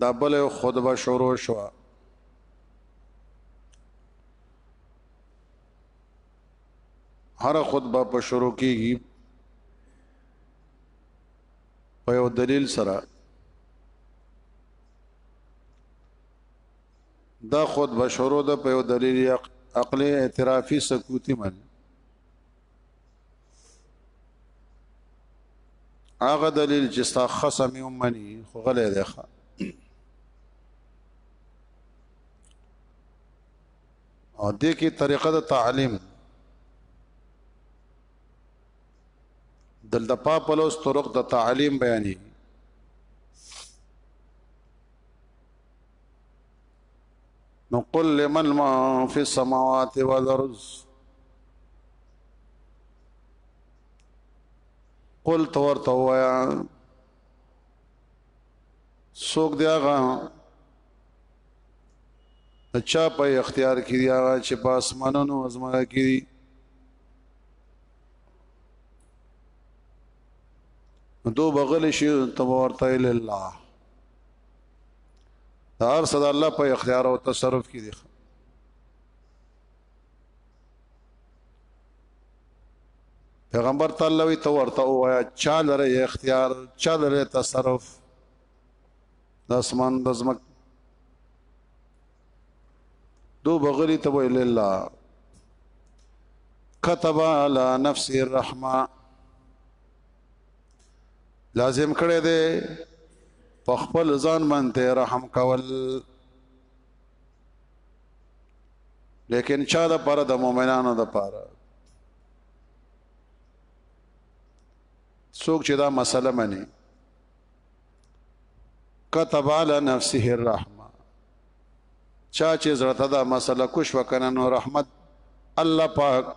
دا بل خطبه شروع شو هر خطبه په شروع کیږي په یو دلیل سره دا خطبه شروع ده په یو دلیل عقلی اعترافي سکوتی من هغه دلیل چې ستا خصم یې ومني خو غلی دی ښه او دې کې طریقه د تعلیم دلته پا پلوس طرق د تعلیم بیانې نو قل لمن ما فی السماوات والارض قل تور تو وایا سوک دی هغه چا په اختیار کې دی هغه چې په اسمانونو ازمره کې دی دو بغل شي تبارت الله دا هر صدا الله په اختیار او تصرف کې دي پیغمبر تعالی وی تو ورته وایا چا لره اختیار چا لره تصرف د اسمان د زمک دو بغری ته ویل الله كتب على نفسه الرحمه لازم کړی دی په خپل ځان باندې رحم کول لیکن چا د پر د مؤمنانو د پاره څوک چې دا مسله مني كتب على نفسه الرحمه چا چې زړه ته دا مسله کوش وکنه نو رحمت الله پاک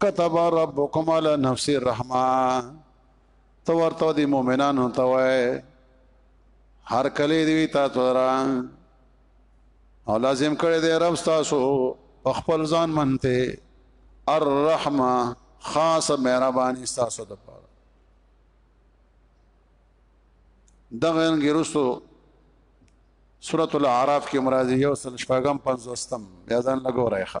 كتب ربكم على نفس الرحمه تو ورته دي مؤمنانو ته وای هر کله دی تاسو را او لازم کړی دی رب تاسو خپل ځان منته الرحمه خاص مهرباني تاسو ته پاره دغه انګرسو سورۃ الاعراف کې مرادی یو سل شپږم پنځوستم بیا ځان لګورای ښه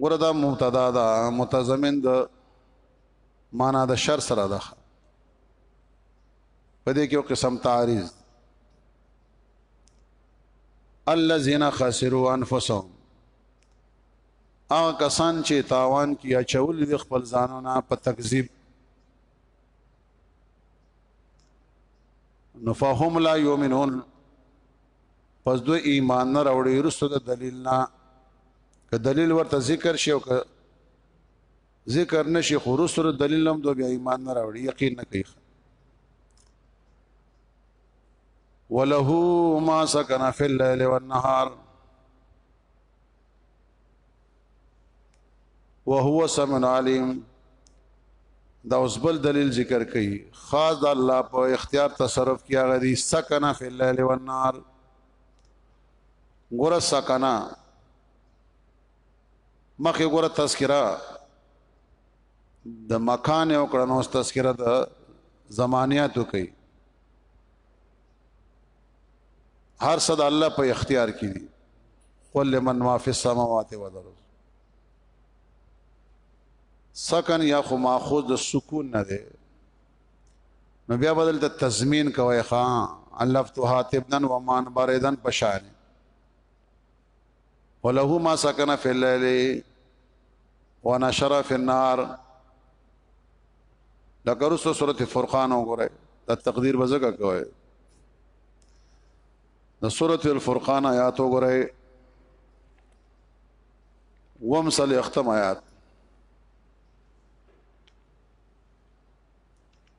ګوره دا مبتدا دا متضمن د معنا د شر سره ده په دې کې یو قسم تعریض الذين خسروا انفسهم هغه کسان چې تاوان کیا چول د خپل ځانونه په تکذیب نو فهم لا یؤمنون پس دوی ایمان نه راوړي رسو د دلیل نه که دلیل ورته ذکر شي او که ذکر نشي خو رسو د دلیل هم دوی بیا ایمان نه راوړي یقین نه کوي وله ما سکن فی الليل والنهار وهو سمن علیم دا اوس بل دلیل ذکر کوي خاص د الله په اختیار تصرف کیا غدي سکنا فی الليل والنهار ګور سکنا مخه ګور تذکرہ د مکان او کړنو تذکرہ د زمانیاتو کوي هر څه د الله په اختیار کې دي قل لمن ما فی السماوات والارض سکن یا خو ماخوذ د سکون نه دی نو بیا بدل ته تضمین کوي خان الفتوحات ابن ومان باردن پشان وله ما سکن فی اللیل ونشر فی النار لکه رسو سورت فرقان وګوره دا تقدیر بزګه کوي د سورت الفرقان آیات وګوره ومسل اختم آیات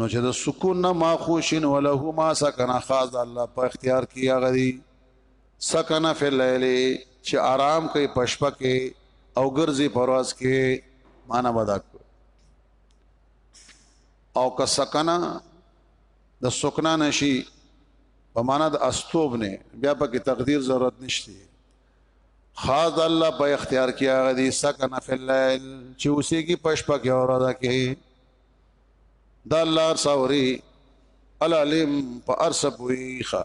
نو چې د سکون نه ما خوشین وله ما سکن خاص د الله په اختیار کې هغه دی سکن فی الليل چې آرام کوي پشپه کې او ګرځي پرواز کې معنا بدا او که سکنا د سکنا نشي په معنا د استوب نه بیا په کې تقدیر ضرورت نشته خاص الله په اختیار کې هغه دی سکن فی الليل چې اوسې کې پشپه کې اور ادا کې دا الله ساوري العلیم په ارس پویخه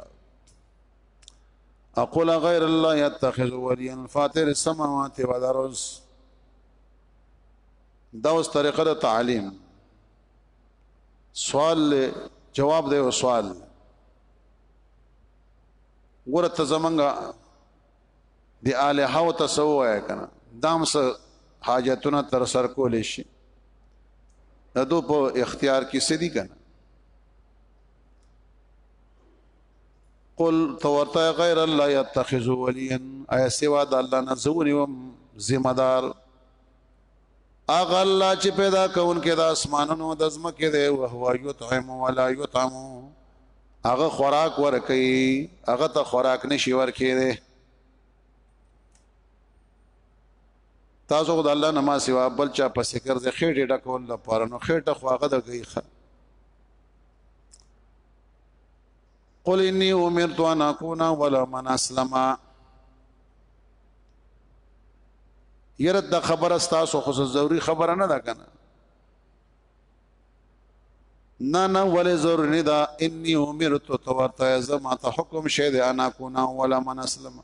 اقول غیر الله يتخذ وليا فاطر السماوات والارض دا اوس طریقه د تعلیم سوال جواب دی او سوال ګوره ته زمونږه دی الہ او تسو یا کنه دام سه حاجتونه تر سر کول شي د دو په اختیار کې سدي کنه قل تورتا غیر الله يتخذ وليا اي سوا د الله نه زوني ذمہ دار اغه الله چې پیدا کون کې د اسمانونو د زمکه دی او هو یطعم ولا یطعم اغه خوراک ور کوي اغه ته خوراک نشي ور کوي تاسو د الله نما سوا بل چا پس کر دې خېټه ډکول لپاره نو خېټه خواغه د گئی خه قل انی امرت ان اكون اول من اسلم یره د خبره تاسو خو ضروری خبره نه ده کنه نه نه ولې ضرور نه دا انی امرت تو ورته زما ته حکم شه ده انا کو نه ولا من اسلمه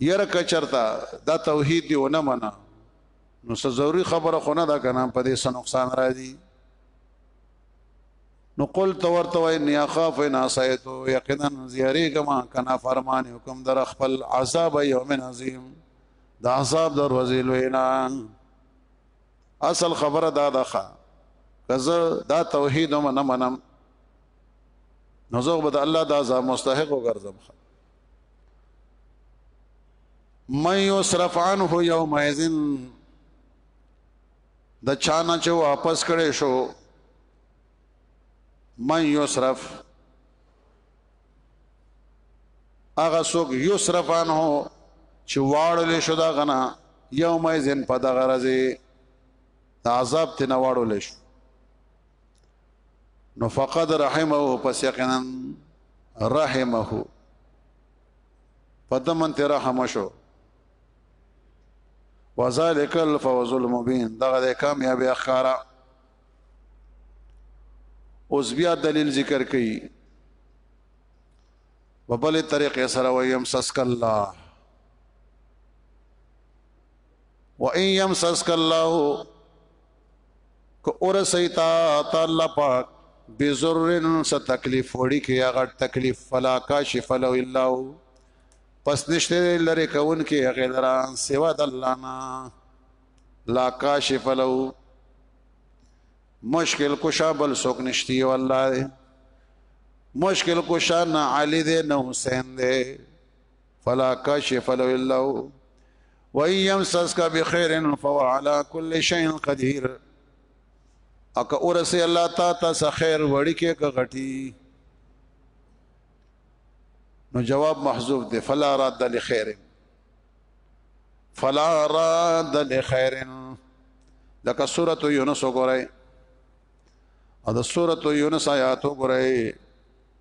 یره کچرتا دا توحید دی ونه منا نو څه ضروری خبره خو نه دا کنه په دې سن نقصان راځي نو قل تور تو ان یخاف ان اسیت یقینا زیری کما کنا فرمان حکم در خپل عذاب یوم عظیم دا عذاب در وزیل وینا اصل خبره دا دخه کزه دا توحید نه منم نو زه به الله دا عذاب مستحق وګرځم من یصرف عنه یوم اذن د چانه چې واپس کړي شو من یصرف اغه سوق یصرف عنه چې واړل شو دا غنا یوم اذن په دغه راځي عذاب تنه واړل شو نو فقد رحمه پس یقینا رحمه پدمن ته رحم شو وذالک الفوز المبین دغه د کامیاب اخاره اوس بیا دلیل ذکر کړي په بل طریقې سره ویم سسک الله و ان يمسسک الله که ورسې تا ته الله پاک بزرن څه تکلیف وړي کې هغه تکلیف فلا کاشف له الا هو پس نشته لره کون کې هغه لرا سوا د الله نه لا کاشف له مشکل کشا بل سوک نشتی او الله دې مشکل کشا نه علی دې نه حسین دې فلا کاشف له الا هو وان يمسسك بخير فهو على كل شيء قدير اک اورسه الله تا ته خیر وړي کې غټي نو جواب محذوف دی فلا راد لخير فلا راد لخير لکه سوره یونس وګورئ او د سوره یونس آیات وګورئ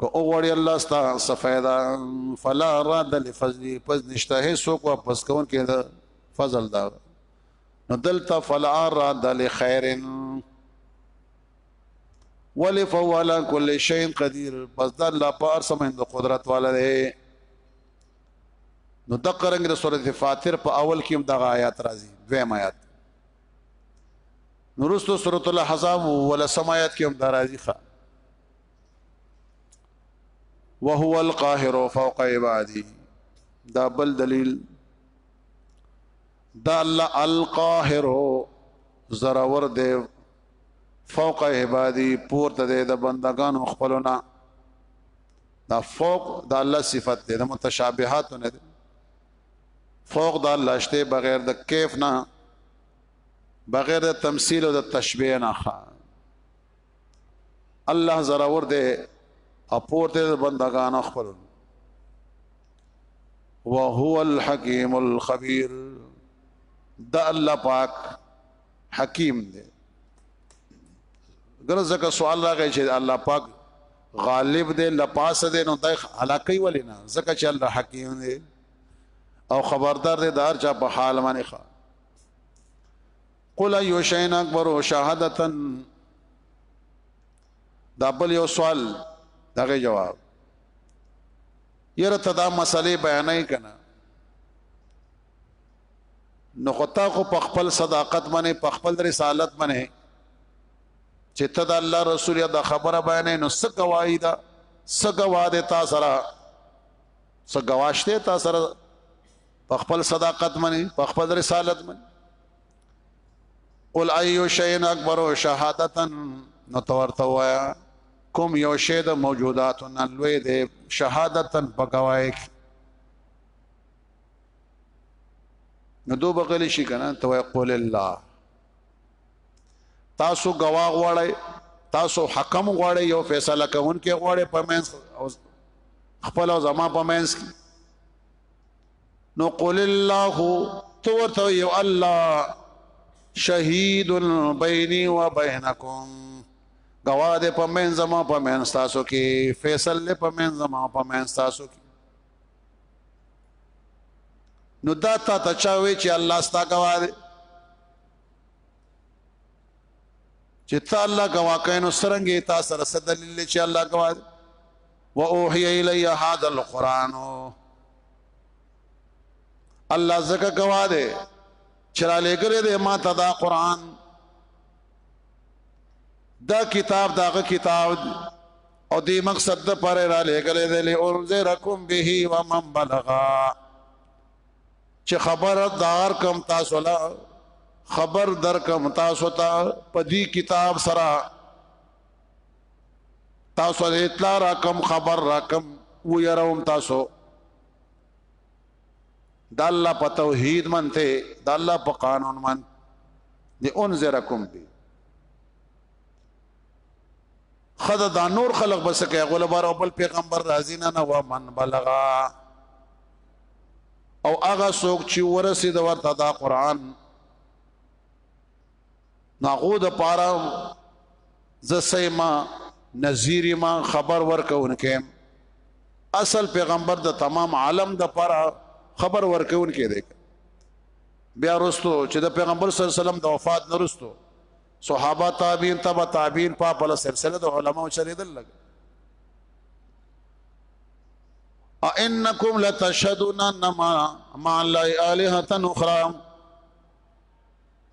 که او غواړي الله ستا صفایدا فلا راد لفضل پس نشته هي سو کو پس کون کې دا فضل دا نو دلته فلا راد لخير ولف ولا كل شيء قدير پس دا الله پار سمند قدرت والا دی نو د قرنګ د سورته فاتر په اول کې هم د آیات راځي دویم آیات نورستو سورته الاحزاب ول سمات کې هم د راځي ښه وهو القاهر فوق عباده دا بل دلیل دا الله القاهر زراور دی فوق عبادی پورته دی د بندگانو خپلونه دا فوق دا الله صفت دی د متشابهات نه دی فوق دا الله شته بغیر د کیف نه بغیر د تمثيل او د تشبيه نه الله زراور دے اپور دے بندگان خپل وهو الحکیم الخبیر دا الله پاک حکیم دی ګره زکه سوال راغی چې الله پاک غالب دی لپاس دی نو دای علاقه ولې نه زکه چې الله حکیم دی او خبردار دی دار چا په حال باندې قل ای شین اکبر شهادتا دا بل یو سوال دغه جواب یره ته دا مسلې بیانې کنا نو خطا خو په خپل صداقت باندې په خپل رسالت باندې چې ته د الله رسول یا د خبره بیانې نو څه گواہی ده څه گواه ده تا سره څه گواهشته تا سره په خپل صداقت منی په خپل رسالت منی قل ايو شيء اکبر شهادتا نو تورته وایا کوم یو شی د موجودات نه لوی دی شهادتا بغوای نو دو بغلی شي کنه تو قول الله تاسو گواه غواړی تاسو حکم غواړی یو فیصله کوونکې غواړی پمنس خپل او زما پمنس کی نو قل الله تو ورته یو الله شهید بیني و بینکم گواه دې په من زما په من تاسو کې فیصل دې په من زما په من تاسو کې نو دا تا ته چاوي چې الله ستا گواه دې چې تا الله گواه کینو سرنګي تا سره صد دلیل چې الله گواه دې و اوحی الی هذا القران الله زکه گواه دی چې را لګره دی ما ته دا قران دا کتاب داغه کتاب او دې مقصد د پر را لګره دی لئنذرکم به و من بلغا چې خبر دار کم تاسو لا خبر در کم تاسو ته پدی کتاب سره تاسو د اطلاع را کم خبر را کم و يروم تاسو د الله په توحید منته د الله په قانون من دی انذرکم بی خدا دا نور خلق بس کې غول بار او بل پیغمبر راضی نه نه و من بلغا او هغه څوک چې ورسید ورته دا قران ناغو د پاره ز سیما نذیر ما خبر ورکونکې اصل پیغمبر د تمام عالم د پاره خبر ورکونکې دی بیا رستو چې د پیغمبر صلی الله علیه وسلم د وفات نرستو صحابه تابعین تبع تابعین په خپل سلسله د علماو چلیدل لګ انکم لتشهدون انما مع الله الهه اخرى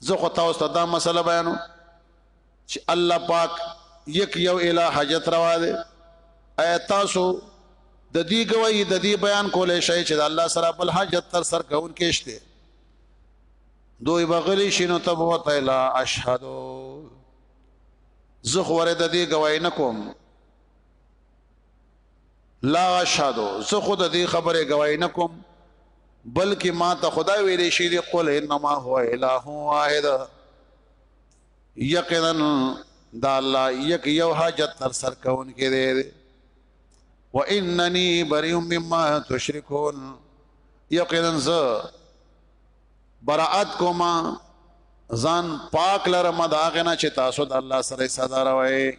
زه خو تاسو ته دا مسله بیانوم چې الله پاک یک یو الہ حاجت روا دی ایا تاسو د دې گواہی د دې بیان کولای شئ چې د الله سره بل حاجت تر سر کون کېشته دوی بغلی شینو تب وته لا اشهد زه خو ورته دې گواہی نکوم لا اشهد زه خود دې خبره گواہی نکوم بلکې ما ته خدا ویلې شي دې قل انما هو اله واحد یقینا دا الله یک یو حاجت تر سر کون کې دې و انني بری مما تشركون یقینا ز براءت کوما ځان پاک لرم دا غنه چې تاسو د الله سره صدر وای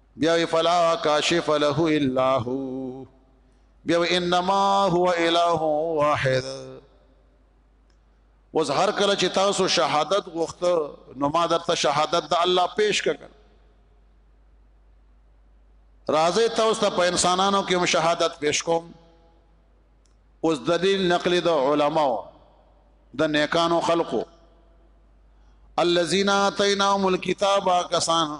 بیا وی فلا کاشف له الا هو بیا وی انما هو اله واحد وز هر کله چې تاسو شهادت غوښته نو ما درته شهادت د الله پیش کړ راځي تاسو ته په انسانانو کې شهادت پیش کوم اوس دلیل نقلی د علماو د نیکانو خلقو الذين اتيناهم الكتاب کسان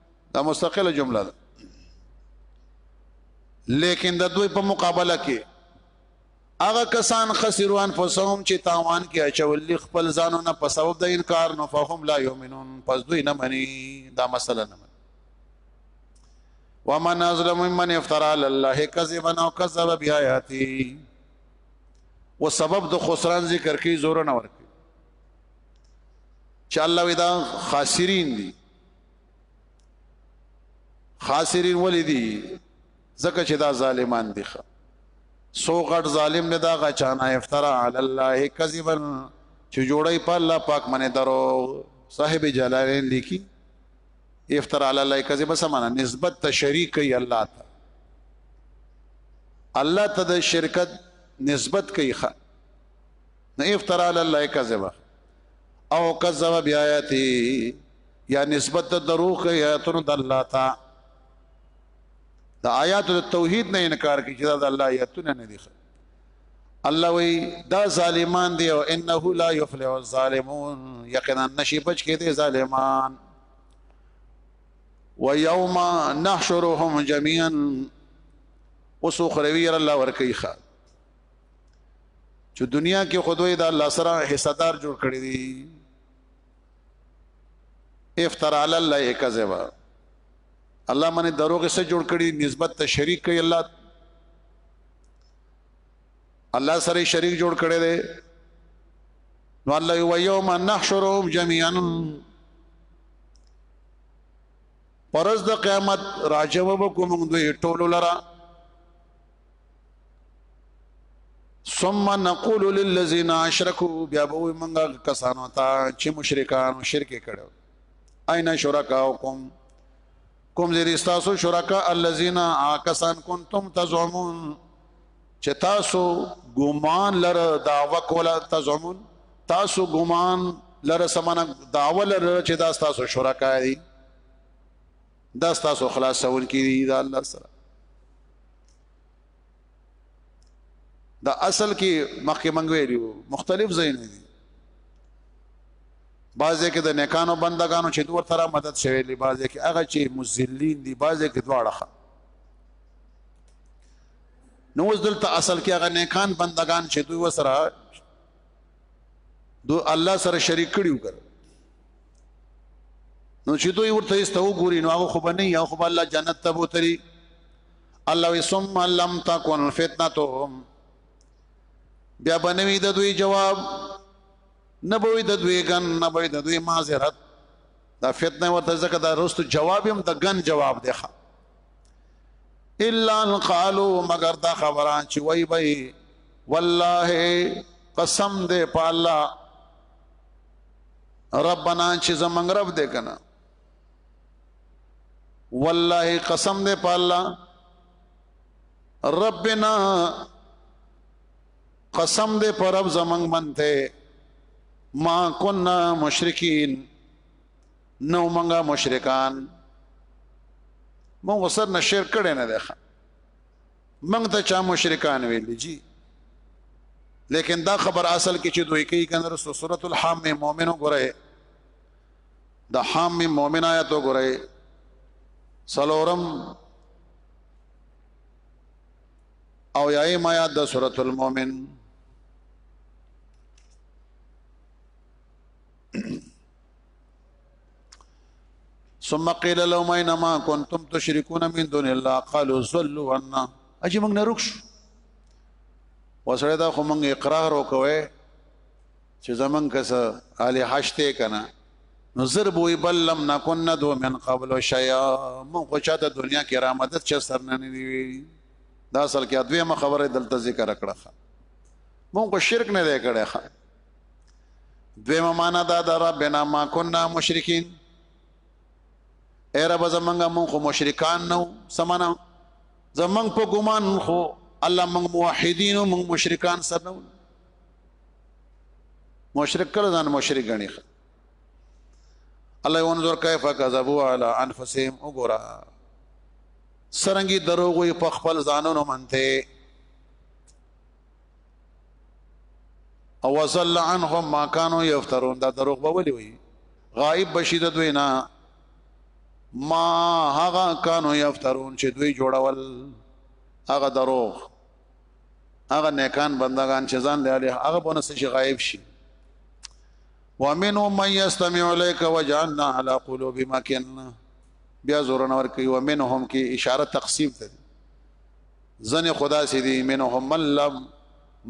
دا مستقله جمله ده لیکن د دوی په مقابله کې هغه کسان خسرو انفسهم چې تاوان کې اچول خپل ځانو نه په سبب د انکار نو فهم لا یؤمنون پس دوی نه مني دا مسله نه مني ومن ازلم ممن افترى على الله كذبا او كذب بیااتی و سبب د خسران ذکر کې زور نه ورکي چې الله ودا خاسرین دي خاسرین ولی دی زکه چې دا ظالمان دي سو غټ ظالم نه دا غچانا افترا علی الله کذبا چې جوړی په الله پاک باندې درو صاحب جلالین لیکي افترا علی الله کذبا سمانا نسبت ته شریک کوي الله ته الله ته د شرکت نسبت کوي نو افترا علی الله کذبا او کذب بیااتی یا نسبت دروغ آیاتونو د الله تا د آیات د توحید نه انکار کوي چې دا الله آیاتونه نه دي الله وی دا ظالمان دی او انه لا یفلح الظالمون یقینا نشی بچ کې دي ظالمان ويوم نحشرهم جميعا وسو خروي الله ورکیخه چې دنیا کې خدای د الله سره حصدار جوړ کړی دی افترا علی الله کذبا الله باندې دروغ سره جوړ کړی نسبت ته شریک کوي الله الله سره شریک جوړ کړی دی نو الله یو یوم نحشرهم جميعا پرز د قیامت راجمه کوم دوی ټولو لره ثم نقول للذین اشرکوا بیا به موږ کسانو ته چې مشرکان شرک کړو اين شرکاوکم کوم دې تاسو شرکا الذین آکسان کنتم تزعمون چې تاسو ګمان لره دعوا کوله تزعمون تاسو ګمان لره سمانه دعوا لره چې دا تاسو شرکا دي دا تاسو خلاصول کې دي دا الله سره دا اصل کې مخکې منګ ویلو مختلف زین دي بعضې کې د نیکانو بندگانو چې دوه تر مدد شوی دي بعضې کې هغه چې مذلین دي بعضې کې دواړه نو اوس دلته اصل کې هغه نیکان بندگان چې دوی وسره دو الله سره شریک کړیو کړ نو چې دوی ورته است وګوري نو هغه خو به نه یا خو به الله جنت ته بوتري الله وسم لم تکون فتنتهم بیا بنوي د دوی جواب نه بوي د دوی ګن نه بوي د دوی معذرت دا فتنه ورته ځکه دا رستو جواب هم د ګن جواب دی ښه الا ان قالوا مگر دا خبره چې وای وای والله قسم دې په الله ربنا چې زمنګ رب دې کنه والله قسم دې په الله ربنا قسم دې پر رب زمنګ منته ما كنا مشرکین نو مونږه مشرکان مونږ سر نه شرک کړي نه ده مونږ ته چا مشرکان ویل جی لیکن دا خبر اصل کې چې دوی کوي کنه رسو سورۃ الحم مومنو ګره د حم مومن آیات ګره سلورم او یای ما یاد د سورۃ المؤمن ثم قيل لهم اينما كنتم تشركون من دون الله قالوا صلوا عنا اجي موږ نه رخص وسره دا خو موږ اقرار وکوي چې زمنګ کس علي حشته کنا نو ضرب وی بل لم نكن ندو من قبل شيئا موږ خو چاته دنیا کې را مدد چ سر نه نیوي دا اصل کې ادویمه خبره دلته ذکر کړه مونږ شرک نه دی کړی دویمه معنا دا د ربنا ما كنا مشرکین اے رب زمنګ مون خو مشرکان نو سمانا زمنګ په ګمان خو الله موږ موحدین او موږ مشرکان سره نو مشرک کله ځان مشرک غنی الله انظر کیف کذبوا علی انفسهم وګورا سرنګي دروغ په خپل ځانونو منته او وزل عنهم ما كانوا يفترون دا دروغ به ولي وي غائب بشید دوی نه ما هغه کانو یفترون چې دوی جوړول هغه دروغ هغه نیکان بندگان چې ځان لري هغه بونه سې غایب شي ومنهم من يستمع اليك وجعلنا على قلوب مكن بیا زور نور کوي ومنهم کې اشاره تقسیم ده ځنې خو داسې دي منهم من لم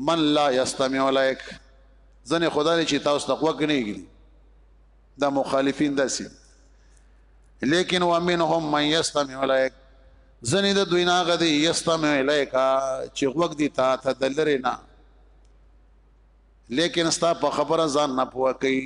من لا یستمع الیک ځنې خدا لري چې تاسو ته غوږ نه کړي دا مخالفین داسې لیکن ومنهم من یستمع الیک ځنې د دوی نه غدي یستمع الیک چې غوږ دي تا ته دلري نه لیکن ستا په خبره ځان نه پوهه کوي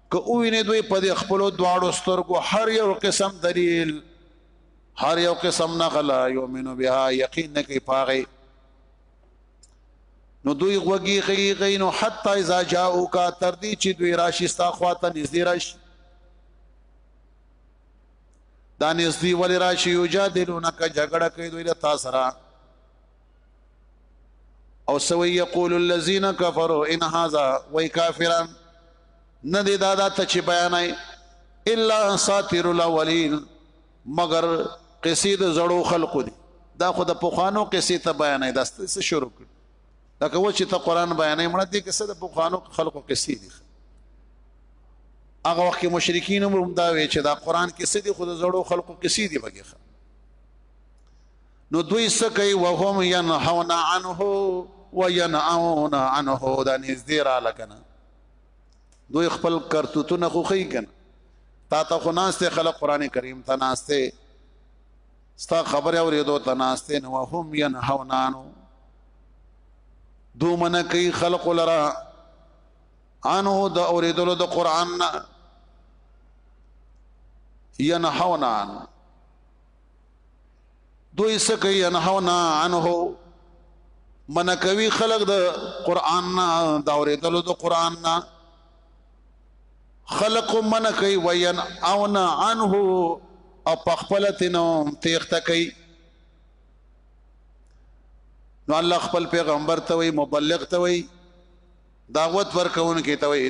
که وویني دوی په دې خپل دواړو سترګو هر یو قسم دلیل هر یو قسم نخلا یومنو بها یقین نه کوي پاغه نو دوی غوږی خي غینو حتا اذا جاءو کا تر دې چې دوی راشي ستا خواته نږدې راشي دا نږدې ولې راشي یو جادلونک جګړه کوي دوی له تاسو سره او سوي یقول الذين كفروا ان هذا وای کافران نه دی دا دا ته چې بیانای الا ساتر الاولین مگر قصې د زړو خلقو دي دا خو د پوخانو قصې ته بیانای دا څه شروع کړ دا کوم چې ته قران بیانای مړه دي کسه د پوخانو خلقو قصې دي هغه وخت کې مشرکین هم دا وی چې دا قران کې څه دي خود زړو خلقو کې څه دي بګیخه نو دوی څه کوي وهم ينهون عنه وينعون عنه دا نږدې را لکنه دوی خپل کرتوتونه خو خي کنه تا ته خو ناشته خلق قران کریم ته ناشته ستا خبر اوریدو ته ناشته نو وهم ينهون عنه دو من کوي خلق لرا انه د اوریدلو د قران نه ينهون عنه دوی سکه ينهونا عنه من کوي خلق د قران نه دا اوریدلو د قران نه خلق من کوي وين او نه عنه او پخپلتنو تیخته کوي نو الله خپل پیغمبر ته وي مبلغ ته وي دعوت ورکون کې ته وي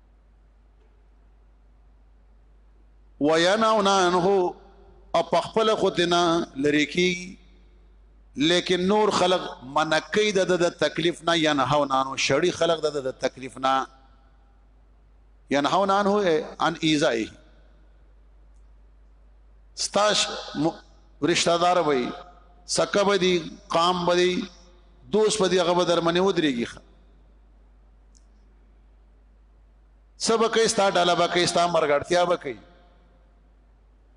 ویناون عنه او په خپل خودنا لری کی لیکن نور خلق منکی د د تکلیف نه ینهون عنه شړی خلق د د تکلیف نه ینهون عنه عن ایزای ستاش رشتہ دار وای سکه بدی قام بدی دوست بدی هغه درمنه ودرېږي سبا کې ستا ډاله به کې ستا مرګړتیا به کې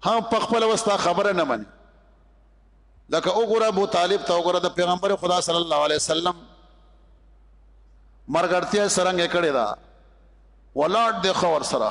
هم په خپل وستا خبره نه مني لکه وګوره ابو طالب ته وګوره د پیغمبر خدا صلی الله علیه وسلم مرګړتیا سرنګ کړي دا ولاړ د خور سره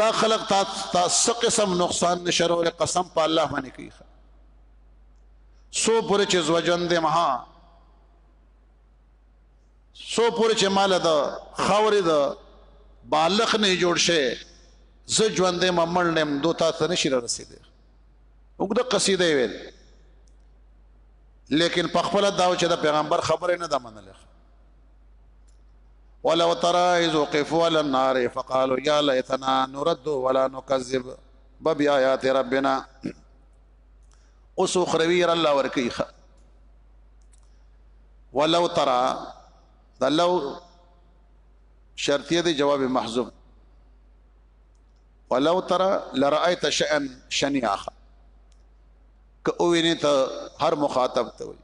دا خلق تا تا څه قسم نقصان نشره ول قسم په الله باندې کوي سو پر چې زوجن دې مها سو پر چې مال دا خاورې دا بالغ نه جوړ شي ز ژوند دې ممل نیم دوتا ته نشره رسیدي وګړه قصیده ویل لیکن په خپل داو چې د پیغمبر خبره نه ده منله ولو ترى اذ وقفوا على النار فقالوا يا ليتنا نرد ولا نكذب بآيات ربنا اوس خروي الله ورکیخه ولو ترى لو شرطیه دی جواب محذوب ولو ترى لرأيت شيئا شنيعا که اوینه ته هر مخاطب ته وي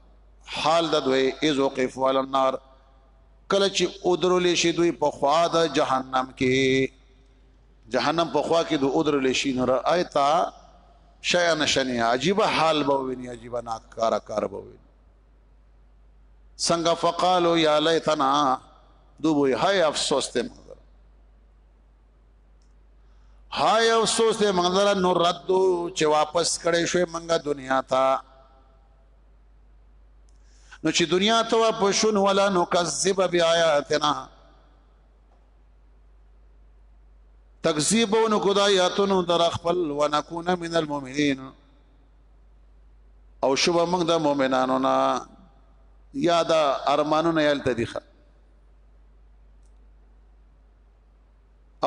حال د دوی از وقف علی النار کله چې اودرول شي دوی په خوا د جهنم کې جهنم په خوا کې دوی اودرول شي نو رایتا شیا نشنی عجیب حال به ویني عجیب ناکار کار به ویني څنګه فقالو یا لیتنا دوی هاي افسوس ته هاي افسوس دې موږ لره نور رد چې واپس کړې شوې موږ دنیا ته نو چې دنیا ته واپس شون ولا نو کذب بیااتنا تکذیب او نو خدایاتونو در خپل ونکون من المؤمنین او شوب موږ د مؤمنانو نه یاد ارمانونه یل تدیخه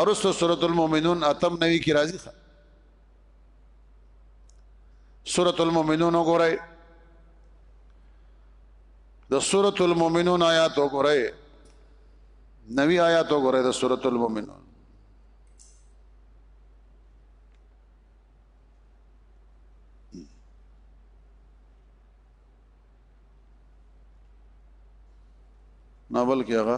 ارسو سورۃ المؤمنون اتم نوی کی راضی خا سورۃ المؤمنون وګورئ د سورۃ المؤمنون آیات وګورئ نوی آیات وګورئ د سورۃ المؤمنون ناول کې هغه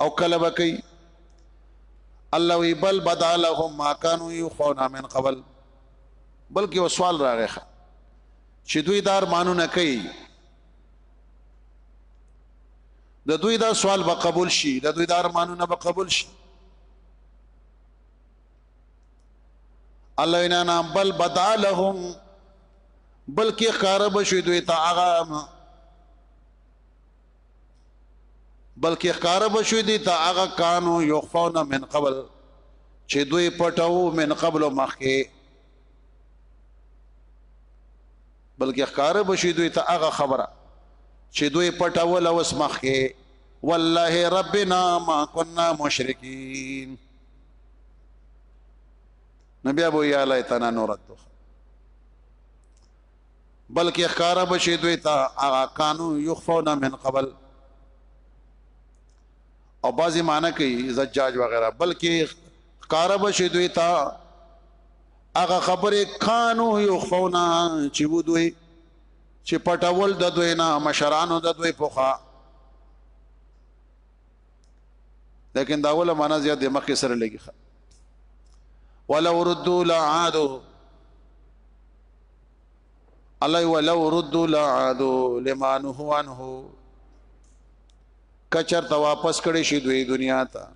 او کله به کوي الله وی بل بدا لهم ما كانوا يخون من قبل بلکې یو سوال راغی چې دوی دار مانونه کوي د دوی دا سوال به قبول شي د دوی دا ارمانونه به قبول شي الله انا نام بل بدا لهم بلکې خراب شي دوی ته هغه بلکې ښکارا بشو دي ته هغه کانو یخفون من قبل چې دوی پټاو من قبل مخکې بلکې ښکارا بشو دوی ته هغه خبره چې دوی پټاو لوس مخکې والله ربنا ما كنا مشرکین نبي ابو يا ليتنا نرد بلکې ښکارا بشي دوی ته هغه کانو یخفون من قبل او بعضی معنی کوي زجاج وغیرہ بلکې ښکارا بشي دوی ته هغه خبره کانو یخفون چې وو دوی چې پټول د دوی نه مشرانو د دوی پوخا لیکن دا ولا معنا زیات د مخ سره لګي ولو ردوا لعادوا الله ولو ردوا لعادوا لما نهوا عنه کچر ته واپس کړي شي دوی دنیا ته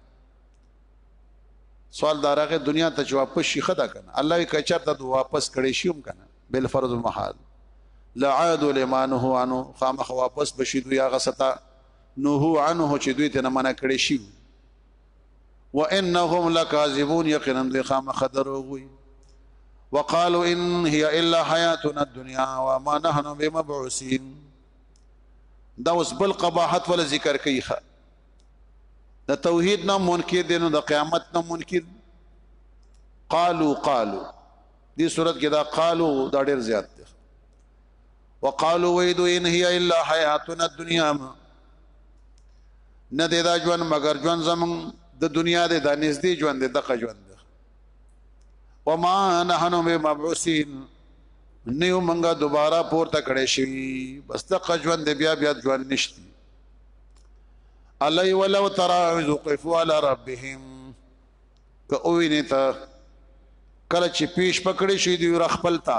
سوال دارغه دنیا ته چې واپس شي خدا کنه الله وی کچر ته واپس کړي شي هم کنه بل فرض محال لعاد لما نهوا عنه خامخ واپس بشي دوی هغه ستا نهوا عنه چې دوی ته نه منع کړي شي وانهم لكاذبون یقینا دوی خامخ دروغ وي وقالوا ان هي الا حياتنا الدنيا وما نحن بمبعوثين دا اوس بل قباحت ول ذکر کوي ښه د توحید نه منکر دي نو د قیامت نه منکر قالو قالو دې صورت کې دا قالو دا ډېر زیات دي وقالو وی دوی ان هي الا حیاتنا الدنیا نه د دا ژوند مگر ژوند زمون د دنیا د دا نږدې ژوند د دغه ژوند وما نحنو بمبعوثین نیو منګه دوباره پورته کړي شي بس دغه ژوند بیا بیا ژوند نشتی علی ولو ترى وقفوا على ربهم که اوینه ته کله چې پیش پکړې شي دی رخ پلتا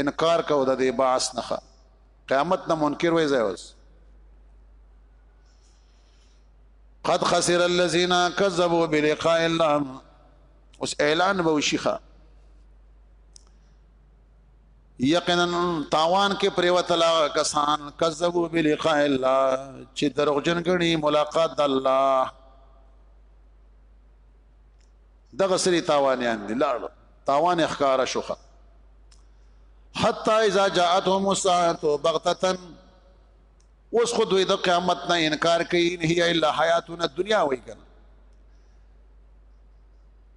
انکار کو د دې باس نه قیامت نه منکر وای ځای اوس قد خسر الذين كذبوا بلقاء الله اوس اعلان به وشيخه یقینا تاوان کې پریوتلا کسان کذبوا بلقاء الله چې دروغجن غني ملاقات د الله دغه سری تاوانيان دي لاړو تاوان یې ښکاره شو حتی اذا جاءتهم الساعه بغتتا اوس خو دوی د قیامت نه انکار کوي نه هي الا حیاتنا الدنیا وای کنه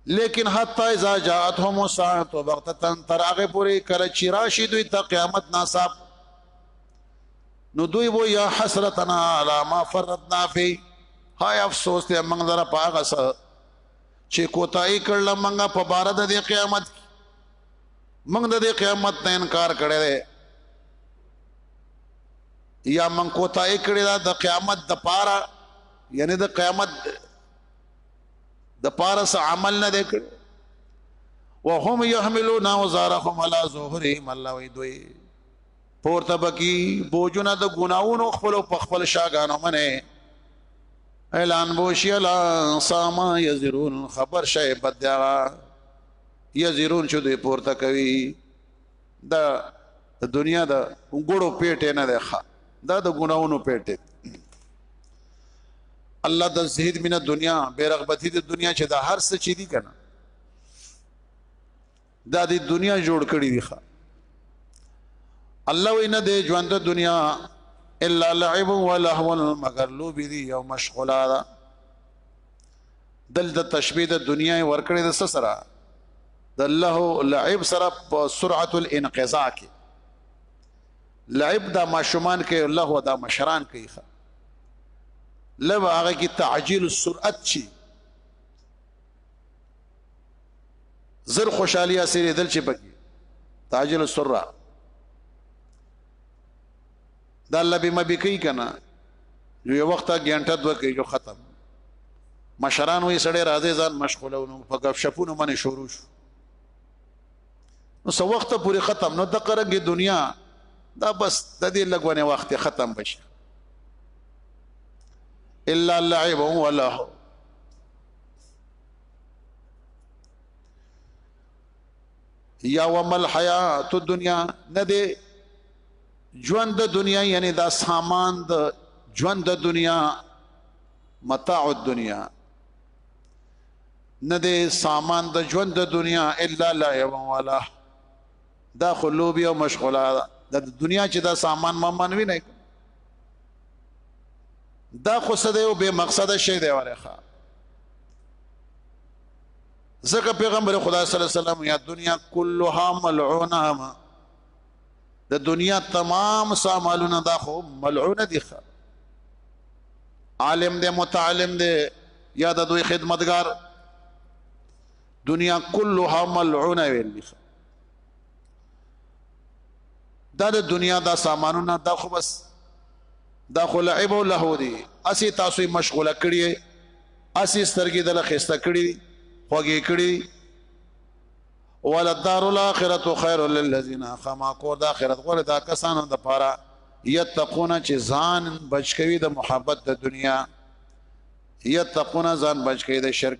لیکن حتی اذا جاءتهم الساعه بغتتا تر هغه پورې کله چې راشي دوی ته قیامت ناصاب نو دوی وو یا حسرتنا علی ما فرطنا فی هاي افسوس ته موږ لره پاغه سره چې کوتای کړل منګه په بار د دې قیامت منګ د دې قیامت نه انکار کړی دی یا من کوتای کړی دا د قیامت د پاره یعنی د قیامت د پاره څه عمل نه دی کړی وهم يحملون اوزارهم على ظهرهم الله وي دوی پورته بکی بوجونه د ګناونو خپل په خپل شاګانو منه اعلان بوشی الا ساما یزرون خبر شای بدیا یزرون چې دوی پورته کوي د دنیا د ګړو پیټه نه ده ښه دا د ګناونو پیټه الله د زهید مینه دنیا بیرغبتی د دنیا چې د هر څه چي دي کنه دا دی دنیا جوړ کړی دی ښا الله وینه دی ژوند د دنیا الا لعب ولهو مگر لوب دی او مشغولا ده دل د تشبیه د دنیا ورکړی د سره د الله لعب سره په سرعت الانقضاء کې لعب دا ماشومان کې الله دا مشران کوي لب هغه کې تعجیل السرعت شي زر خوشحالي اسره دل چې پکې تاجل السرا دا الله به مبي کوي کنه یو وخت غنټه دوه کې جو ختم مشران وې سړې راځي ځان مشغولونو په غف شپونو باندې شروع شو نو سو وخت پورې ختم نو د قرګي دنیا دا بس د دې لګونه وخت ختم بشي الا اللعب ولا یا ومل حیات الدنیا نه دی ژوند د دنیا یعنی دا سامان د ژوند د دنیا متاع الدنیا نه دی سامان د ژوند د دنیا الا لا یوم ولا دا خلوب یو مشغوله د دنیا چې دا سامان ما منوي نه دا خو څه دی او به مقصد شي دی ورخه زکه پیغمبر خدا صلی الله علیه وسلم یا دنیا كلها ملعونه د دنیا تمام سامالونه دا خو ملعونه دي عالم دې متعلم دې یا د دوی خدمتگار دنیا كلها ملعونه ویل دا د دنیا دا سامانونه دا خو بس دا خو لعب او له دی اسی تاسو مشغوله کړی اسی سترګې دل خسته کړی خوږې کړی ولدار الاخرته خير للذين خما کو د اخرت غره دا کسانو د پاره یتقون چې ځان بچ کوي د محبت د دنیا یتقون ځان بچ کوي د شرک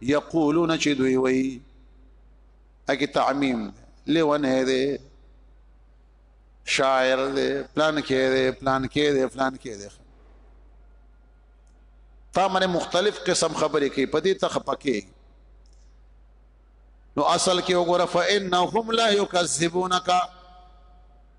یقولون چې دوی وایي اګه تعمیم لیونه دی شاعر دی پلان کې دی پلان کې دی پلان کې دی تا منه مختلف قسم خبرې کوي په دې ته خپکه نو اصل کې وګوره فإنهم لا يكذبونك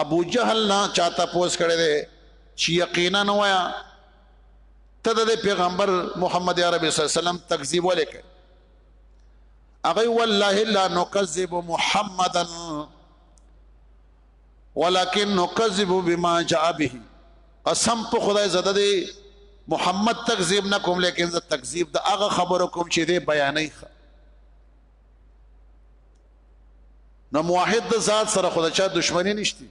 ابو جهل نه چاته پوس کړي دي چې یقینا وایا ته د پیغمبر محمد عربي صلی الله علیه وسلم تکذیب ولیکه اغه والله لا نكذب محمدا ولكن نكذب بما جاء به قسم په خدای زده دی محمد تکذیب نه کوم لیکن زه تکذیب د هغه خبرو کوم چې دی بیانې نو موحد د ذات سره خدای چا دښمنی نشتی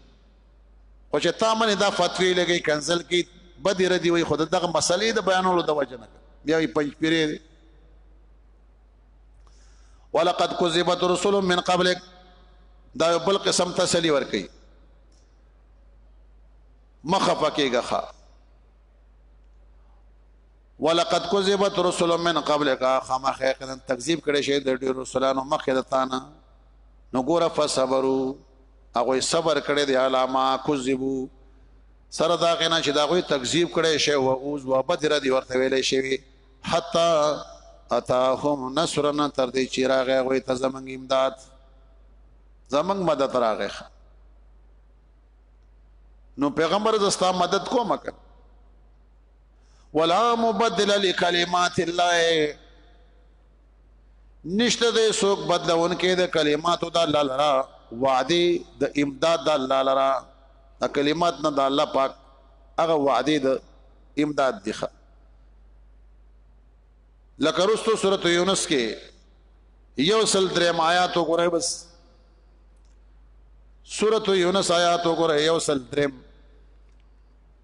خو چې تا منې دا فتوی لګي کنسل کی بدی ردی وي خدای دغه مسلې د بیانولو د وجه نه بیا یې پنځ پیری ولقد كذبت رسل من قبلك دا بل قسم تسلی ور کوي مخه پکېږه ولقد كذبت رسل من قبلك خامخ یقینا تکذیب کړي شي د ډیر رسولانو مخه د تانا نو ګوره فصبروا هغه صبر کړي دی علامه کذبو سره دا غنا چې دا غوي تکذیب کړي شي او اوز وبدر دی ورته ویلې شي حتا اتاهم نصرنا تر دې چې راغه غوي ته زمنګ امداد زمنګ مدد راغه نو پیغمبر زستا مدد کومه کړ ولا مبدل لکلمات الله نشته د سوک بدلون کې د کلماتو د الله لرا وعده د امداد د الله لرا د کلمات نه د الله پاک هغه وعده د امداد دی لکه رستو سورته یونس کې یو سل درې آیات وګورئ بس سورته یونس آیات وګورئ یو سل درې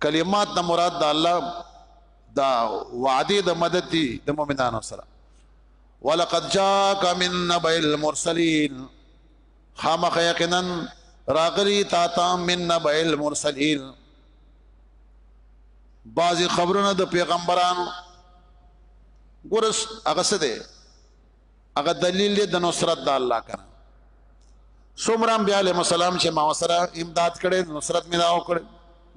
کلمات نه مراد د الله دا وعده د مدد دي د مؤمنانو سره ولقد جاءك من نبأ المرسلين خامخ یقینا راغلی تا تا من نبأ المرسلين بعضی خبرونه د پیغمبرانو ګورس هغه څه ده هغه دلیل دی د نصرت د الله کنه څومره انبیاء علیهم السلام چې ما سره امداد کړي نصرت مې داو کړي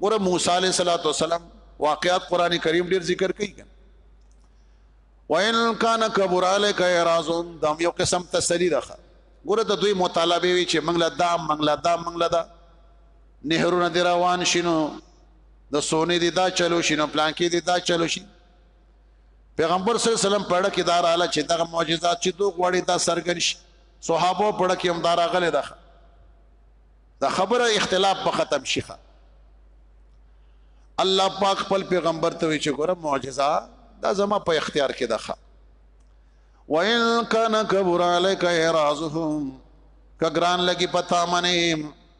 ګوره موسی علیه الصلاۃ والسلام واقعات قران کریم ډیر ذکر کوي وان کان کبر علیک اعراض دم یو قسم تسلی راخه ګوره د دوی مطالبه وی چې منګلا دا منګلا دا منګلا دا نهرونه دی روان شینو د سونې دی دا چلو شینو پلان کې دی دا چلو شینو پیغمبر صلی الله علیه وسلم پړه کې دار اعلی چې دغه معجزات چې دوه غوړي دا سرګن شي صحابه پړه کې هم دار غلې ده دا خبره اختلاف په ختم شيخه الله پاک خپل پیغمبر ته وی چې ګوره معجزه دا زما په اختیار کې ده وَإِن كَانَ كَبُرَ عَلَيْكَ إِعْرَاضُهُمْ کګران لګي پتا منیم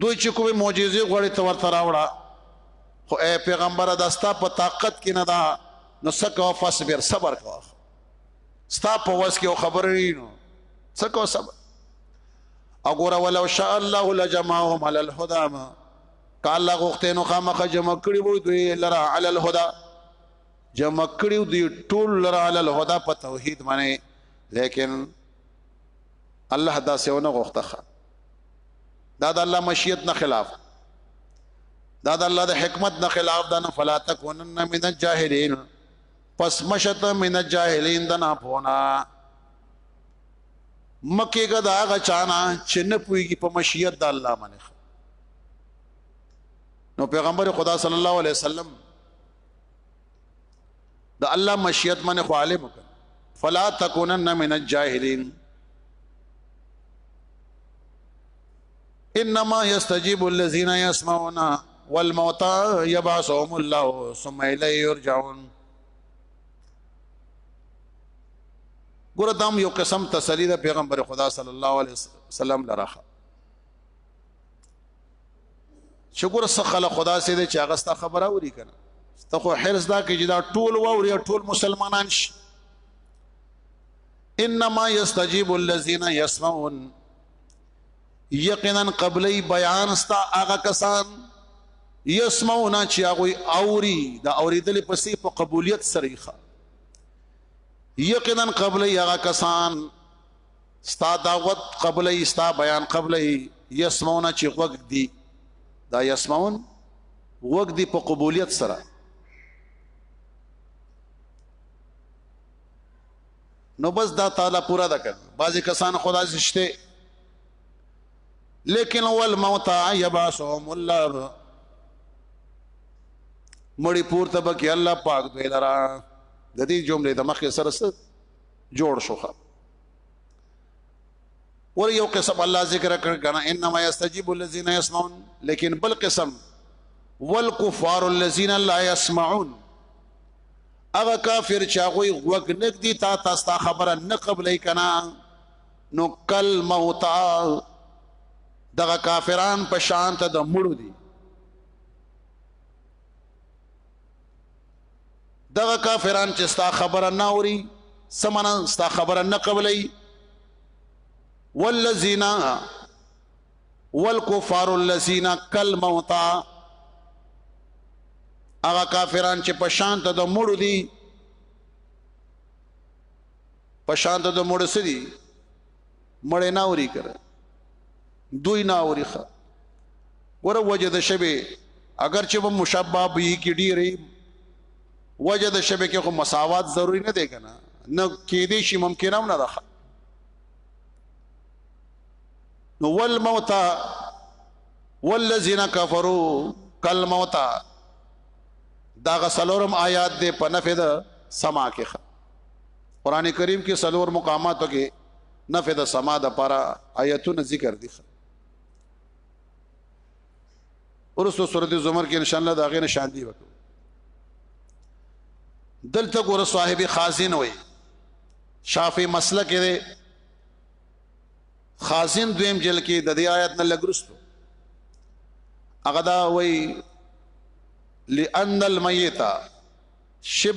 دوی چې کومې معجزې غواړي ته ورته راوړه خو اے پیغمبره دا ستا په طاقت کې نه ده نو څه کوه فصبر صبر کوه ستا په وس کې خبرې نو څه کوه صبر اګوره ولو شاء الله لجمعهم على الهدى ما کاله غوښته نو خامخه جمع کړي وو دوی لره على الهدى جمع کړي دوی ټول لره على الهدى په توحید باندې لیکن الله دا سونه غوښته دا د الله مشیت نه خلاف دا د الله د حکمت نه خلاف ده نو فلا تکونن من الجاهلین پس مشت من الجاهلین د نه پونا مکه ګه دا غچانا چې نه پويږي په مشیت د الله باندې نو پیغمبر خدا صلی الله علیه وسلم د الله مشیت من خو عالم فلا تکونن من الجاهلین انما يستجيب الذين يسمعون والموتى يبعثهم الله ثم اليه يرجعون ګور دام یو قسم تسلی د پیغمبر خدا صلی الله علیه وسلم لره چې ګور څه خلک خدا سي دي چې هغه ستا خبره اوري کنه ته خو حرس دا کې چې دا ټول واوري ټول مسلمانان شي انما يستجيب الذين يسمعون یقینا قبلی بیان ستا هغه کسان يسمعون چې هغه اوري دا اوریدل پسې په قبولیت سره یقینا قبل هغه کسان ستا دعوت قبلې ستا بیان قبلې یسمعون چې وګ دی دا یسمعون وګ دی په قبولیت سره نو بس دا تعالی پورا ده کړ بعضی کسان خدا زشته لیکن ول موت یباسهم الله مړی پورته بکی الله پاک دوی لرا د دې جملې د مخه سره سره جوړ شوخه ور یو قسم الله ذکر کړ کنه انما یستجیب الذین یسمعون لیکن بل قسم والکفار الذین لا یسمعون اغه کافر چاغوی غوګ نک دی تا تاسو خبره نه قبلې کنا نو کل موتا دغه کافران په شان ته د مړو دي دغه کافران چې ستا خبره نه اوري سمنا ستا خبره نه قبلې والذین والکفار الذین کل موتا هغه کافران چې په شان ته د مړو دي په شان ته د مړو سدي مړ نه اوري کړه دوی نه اوري خه ګوره وجه د شبه اگر چې په مشبه به کې ډیری وجه د شبه کې خو مساوات ضروری نه دی کنه نه کې دې شي ممکن هم نه ده نو ول موتا والذین کفروا کل موتا دا غسلورم آیات دې په نفع ده سما کې قران کریم کې سلور مقاماتو کې نفع د سما د پاره آیتونه ذکر دي ورسو سورته زمر کې ان شاء الله دا غیر شان دی وکړو دلته ګور صاحب خازن وي شافعي مسله کې دی خازن دویم جل کې د دې آیت نه لګرستو هغه دا وای لئن المیت شب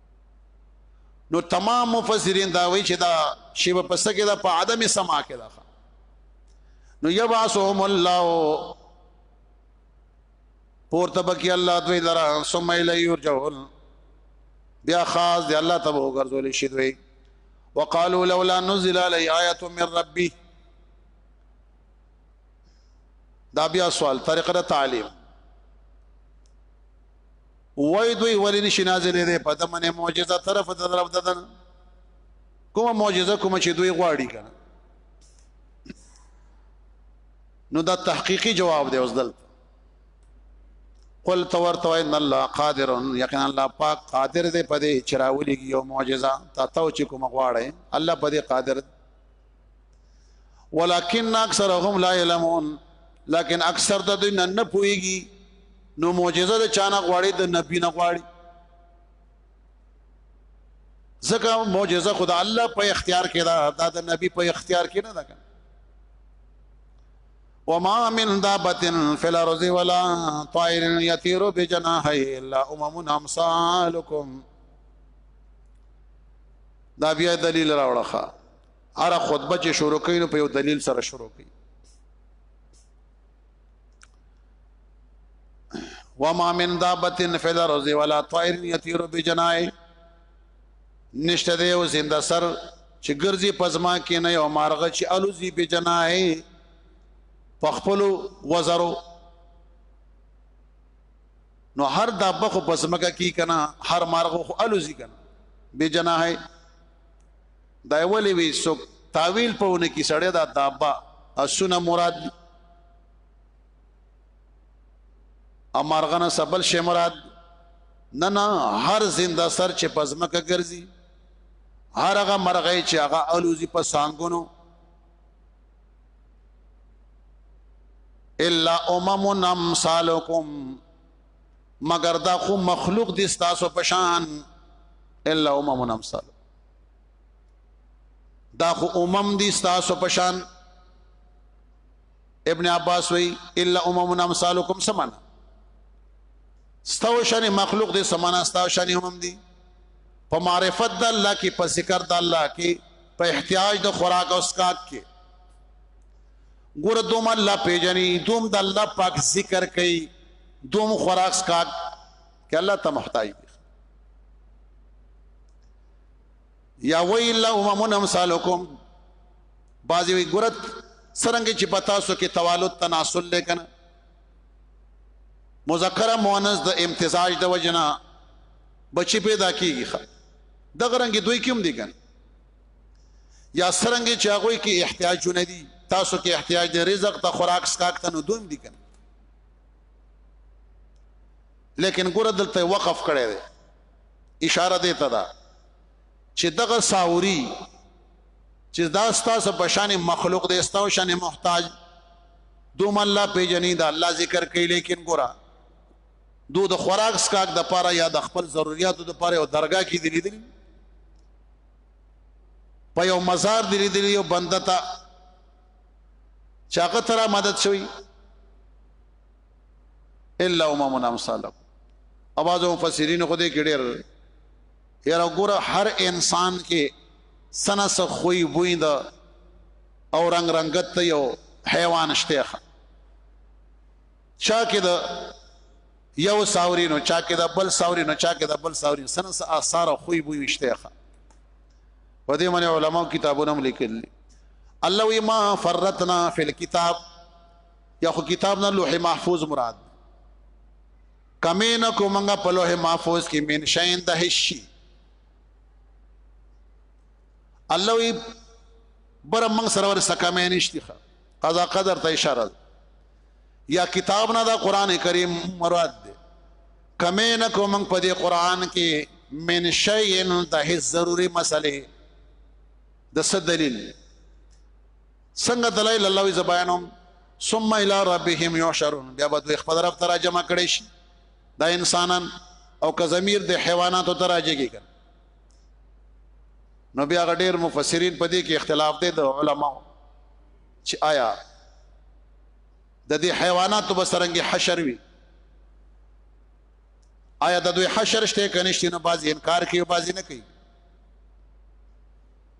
نو تمام مفسرین دا وایي چې دا شی په سکه دا په عدم سما کې ده نو یبعثهم الله پورته بکی الله دوی لرا ثم الی یرجعون بیا خاص دی الله تبو ګرځول شي دوی وقالوا لولا نزل علی آیه من ربی دا بیا سوال طریقه تعلیم وای دوی ولې نشي نازلې ده په دمنه معجزه طرف ته طرف ددن کومه معجزه کومه چې دوی غواړي کنه نو دا تحقیقی جواب دی اوس دلته قل تور تو ان الله قادر یقینا الله پاک قادر دی په دې چراولې یو معجزه تا تو چې کوم غواړي الله په دې قادر دی ولكن اکثرهم لا علمون لكن اکثر د دوی نه پويږي نو معجزه د چانه غواړي د نبی نه غواړي ځکه معجزه خدا الله په اختیار کې ده دا د نبی په اختیار کې نه ده وما من دابه في الارض ولا طائر يطير بجناحيه الا امم امثالكم دا بیا دلیل راوړخه هر خطبه چې شروع کین نو په یو دلیل سره شروع کین وما من دابتن فی الارض ولا طائر یطیر بجنای نشته دی او زنده سر چې ګرځي پزما کې نه یو مارغه چې الوزی بجنای پخپلو وزرو نو هر دابه خو پزمکه کی کنا هر مارغه خو الوزی کنا بجنای دا ولې وی سو تاویل په ونه کې سړی دا دابا اسونه مراد امرغنه سبل شی مراد نه نه هر زنده سر چې پزمکه ګرځي هر هغه مرغې چې هغه الوزي په سانګونو الا امم امثالکم مگر دا خو مخلوق دي تاسو پشان الا امم امثالکم دا خو امم دي تاسو په شان ابن عباس وی الا امم امثالکم سمن ستو شان مخلوق دي سمانا ستو شان امم دي په معرفت د الله کې په ذکر د الله کې په احتیاج د خوراک او اسکاک کې ګور دوم الله پیجنې دوم د الله پاک ذکر کوي دوم خوراک اسکاک کې الله ته محتاج یا ویل اممون امثالکم بعضی وی ګرت سرنګ چې پتا سو کې توالد تناسل لیکن مذکر مؤنث د امتزاج د وجنا بچی پیدا کیږي دغه رنګ دوی کوم دي ګن یا سرنګ چې هغه کې احتیاجونه دي تاسو کې احتیاج دی رزق ته خوراک سکاک ته نو دوم دي کنه لیکن ګور دلته وقف کړی دی اشاره دی ته دا چې دغه ساوري چې دا ستاسو په شان مخلوق دی ستاسو شان محتاج دوم الله پیجنې دا الله ذکر کوي لیکن ګورا دو د خوراک سکاک د پاره یا د خپل ضرورتو د پاره او درگاه کې دی لیدل په یو مزار دی لیدل یو بنده ته چاغه ترا مدد شوی الا امم امثالکم اواز مفسرین خو دې کډیر یاره ګوره هر انسان کې سنه سه خوې بوې دا او رنگ رنگت ته یو حیوان شته چا کې دا یو ساوري نو چا کې دا بل ساوري نو چا کې دا بل ساوري سنه سه آثار خوې بوې شته په دې باندې علماو کتابونه لیکلي الله ما فرتنا فی الكتاب یا خو کتاب نه لوح محفوظ مراد کمې نه کو منګه په لوح محفوظ کې من شین د هشي الله وی بر من سره ور سکمه نشتی قضا قدر ته اشاره یا کتاب نه دا قران کریم مراد ده کمې نه کو من په دې قران کې من شین د هیڅ ضروری مسلې د څه دلیل څنګه دلایل الله ز بیانوم ثم الى ربهم يحشرون بیا به دوی خپل رب ترا جمع کړي شي دا انسانان او که ضمیر د حیواناتو ترا جګي کړي نو بیا غډیر مفسرین په دې کې اختلاف دی د علماو چې آیا د دې حیواناتو بسرنګي حشر وي آیا د دوی حشر شته کنيشته نو بعضی انکار کوي بعضی نه کوي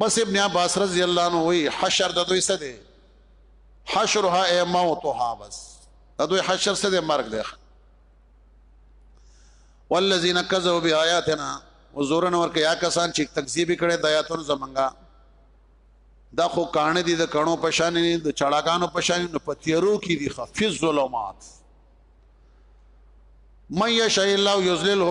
بس ابن عباس رضی الله عنه وی حشر د دوی څه دی حشرها ای موتها بس د دوی حشر څه دی مرګ دی والذین کذبوا بیااتنا وزورن ورکه یا کسان چې تکذیب کړي د آیاتونو زمنګا دا خو کان دي د کڼو پشان نه د چړاګانو پشان نه پتیرو کې دي خفي ظلمات مَن یشاء الله یذللہ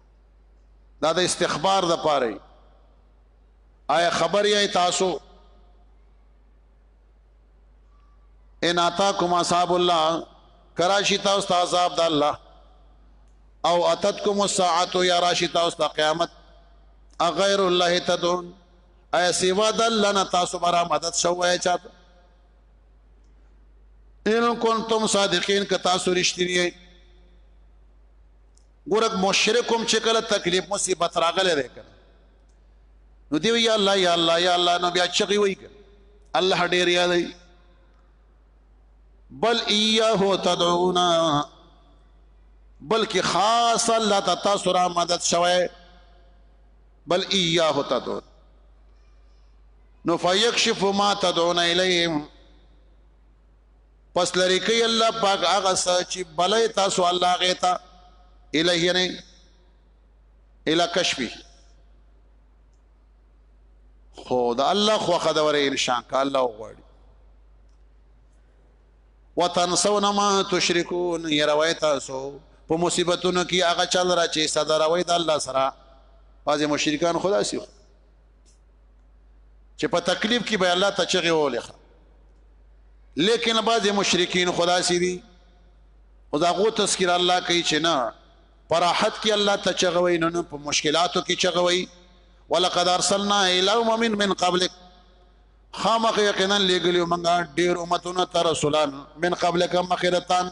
دا د استخبار د پاره آیا خبر یې تاسو ان اتاکم اصحاب الله کراشی تاسو ته عذاب د الله او اتتکم الساعه یا راشی تاسو ته قیامت غیر الله تدون ایا سیوا د الله نه تاسو برا مدد شوه چا ان کنتم صادقین ک تاسو رښتینی ګورک مشرک هم چې کله تکلیف مصیبت راغلی دی کنه نو دی یا الله یا الله یا الله نو بیا چغي وای کنه الله ډیر یادای بل ایه تدعونا بلکې خاص الله ته تاسو را مدد شوه بل ایه تدعون نو فیکشف ما تدعون الیهم پس لری کوي الله پاک هغه څه چې بلې تاسو الله غیتا الہی نه الا کشفی خو دا الله خو خدوره ان شاء الله غواړي وتنسون ما تشركون يروي تاسو په مصیبتونو کې هغه چل را چې صدر وای د الله سره بعض مشرکان خدا سي چې په تکلیف کې به الله ته چغه ولخه لیکن بعض مشرکین خدا سي دي او دا غو تذکر الله کوي چې نه پراحت کې الله ته چغه وي نه په مشکلاتو کې چغه وي ولقد ارسلنا الى امم من قبلك خامخ یقینا لګلیو منګه ډیر امتونه تر رسولان من قبلک مخیرتان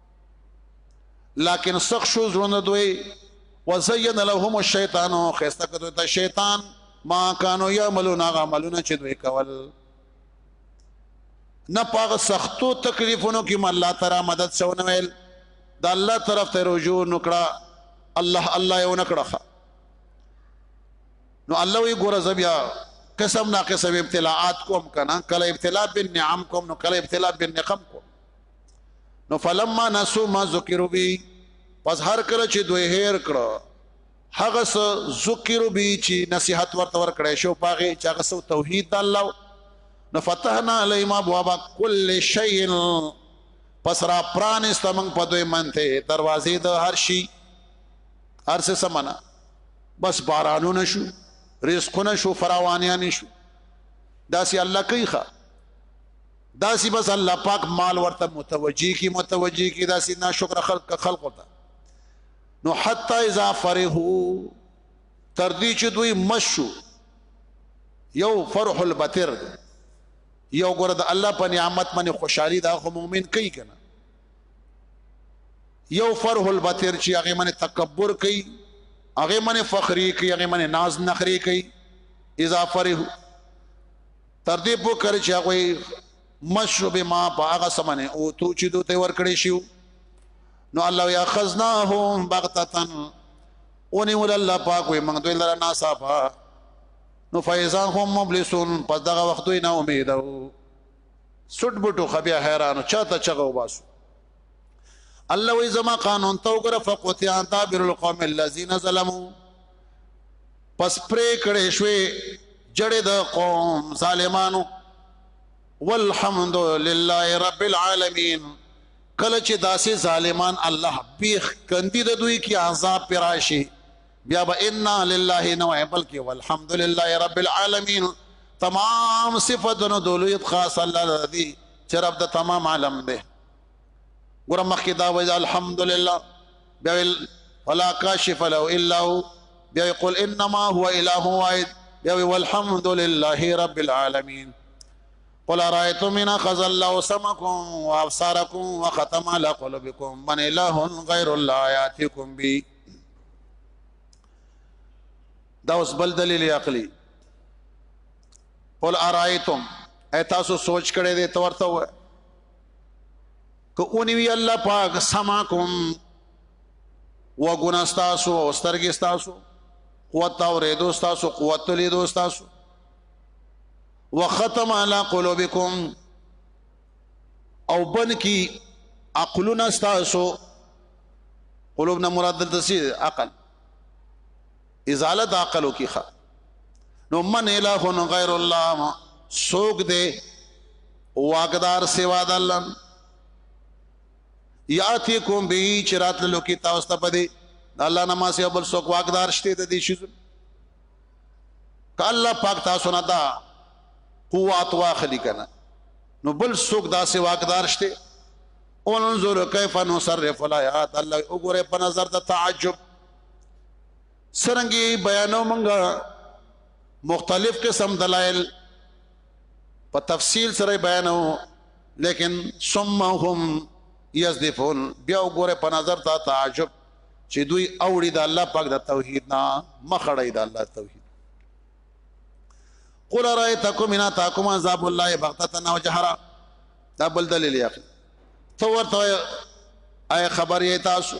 لكن سخ شو زړونه دوی وزين لهم الشيطان خسته کړو ته شیطان ما كانوا يعملون عملونه چې دوی کول نه پاغه سختو تکلیفونو کې الله تعالی مدد شو نه ویل د الله طرف ته رجوع نکړه الله الله یو نکړه نو الله وی ګور زبیا قسم نا قسم ابتلاءات کوم کنه کله ابتلاء بالنعم کوم نو کله ابتلاء بالنقم کوم نو فلما نسو ما ذکرو بی پس هر کله چې دوی هیر کړه هغه څه ذکرو بی چې نصيحت ورته ور کړې شو پاغه چې هغه سو توحید د الله نو فتحنا علیهم ابواب کل شیء پس را پرانست موږ په دوی منته دروازې د هر شي هر څه سمنا بس بارانونه شو رزقونه شو فراوانیان شو داسې الله کوي ښا داسې بس الله پاک مال ورته متوجي کی متوجي کی داسې ناشکر خلق خلق ته نو حتا اذا فرحو تر دې چې دوی مشو یو فرح البتر یو ګره د الله په نعمت باندې خوشحالي دا خو مؤمن کوي کنه یو فرح البتر چې هغه باندې تکبر کوي هغه باندې فخري کوي هغه باندې ناز نخري کوي اذا فرحو تر دې پو کړ چې هغه مشو به ما په هغه سمنه او تو چې دوی ته ورکړې شو نو الله یا خزناهم بغتتن اونې ول الله پاک وي موږ دوی لره ناصافه نو فایزا هم مبلسون پس دغه وخت دوی نه امید او سټ بټو خبیا حیرانو چاته چغه وباسو الله وی زما قانون تو ګره فقوتیان تابر القوم الذين ظلموا پس پرې کړې شوې جړې د قوم ظالمانو والحمد لله رب العالمین کله چې داسې ظالمان الله بیخ کندي د دوی کې عذاب پر راشي بیا به ان لله نو بلکې والحمد لله رب العالمین تمام صفاتونو دولت خاص الله دی چې رب د تمام عالم دی ګور مخکې دا وایي الحمدلله بیا ویل فلا کاشف له الا هو بیا وی قل انما هو اله واحد بیا وی والحمد لله رب العالمین قل رايتم من خذ الله سمكم وابصاركم وختم على قلوبكم من اله غير الله ياتيكم بي دا اوس بل دلیل عقلی قل ارایتم ایتاسو سوچ کړي دي تورته که اونوی الله پاک سماکم وګناستاسو او سترګستاسو قوت او ریدو ستاسو قوت لیدو ستاسو وختم علی قلوبکم او بن کی عقلنا ستاسو قلوبنا مراد دلته سي عقل ازاله دعقل وکي خا نو من اله غیر الله سوق دے واقدار سوا د الله یاتی کوم به چرات لو کی تاسو ته پدی الله نماز یو بل سوق واقدار شته د دې شي کله پاک تاسو نه دا قوت واخلی کنه نو بل سوق داسې واقدار شته انظر کیف نصرف الایات الله وګوره په نظر د تعجب سرنګي بیانو مونږه مختلف قسم دلائل په تفصیل سره بیانو لیکن ثم هم یذفون بیا وګوره په نظر تا تعجب چې دوی اوړي د الله پاک د توحید نه مخړی د الله توحید قل رايتكم ان تاكم عذاب الله بغتتن وجهرا دا بل دلیل یقین تو ورته اي خبر یې تاسو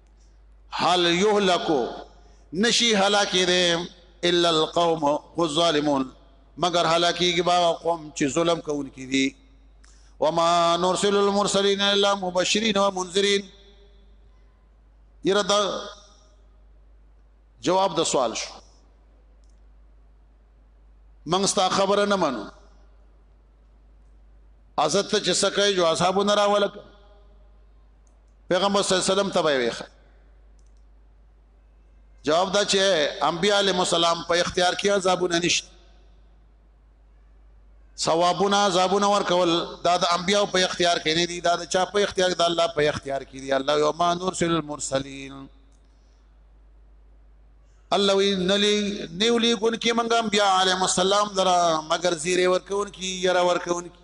هل یهلکو نشي هلاکې ده الا القوم الظالمون مگر هلاکیږي با قوم چې ظلم کوونکي دي وما نرسل المرسلين الا مبشرين ومنذرين یره دا جواب د سوال شو موږ ستا خبره نه منو عزت چې سکه جو اصحابو نه راولک پیغمبر صلی الله علیه وسلم ته وایي جواب دا چې انبیاء علیهم السلام په اختیار کې عذابونه نشته ثوابونه عذابونه ورکول دا د انبیاء په اختیار کې نه دي دا د چا په اختیار د الله په اختیار کې دي الله یو ما نور سل المرسلین الله وی نلی نیولی کون کې منګم بیا علیهم السلام درا مگر زیره ورکون کی یرا ورکون کی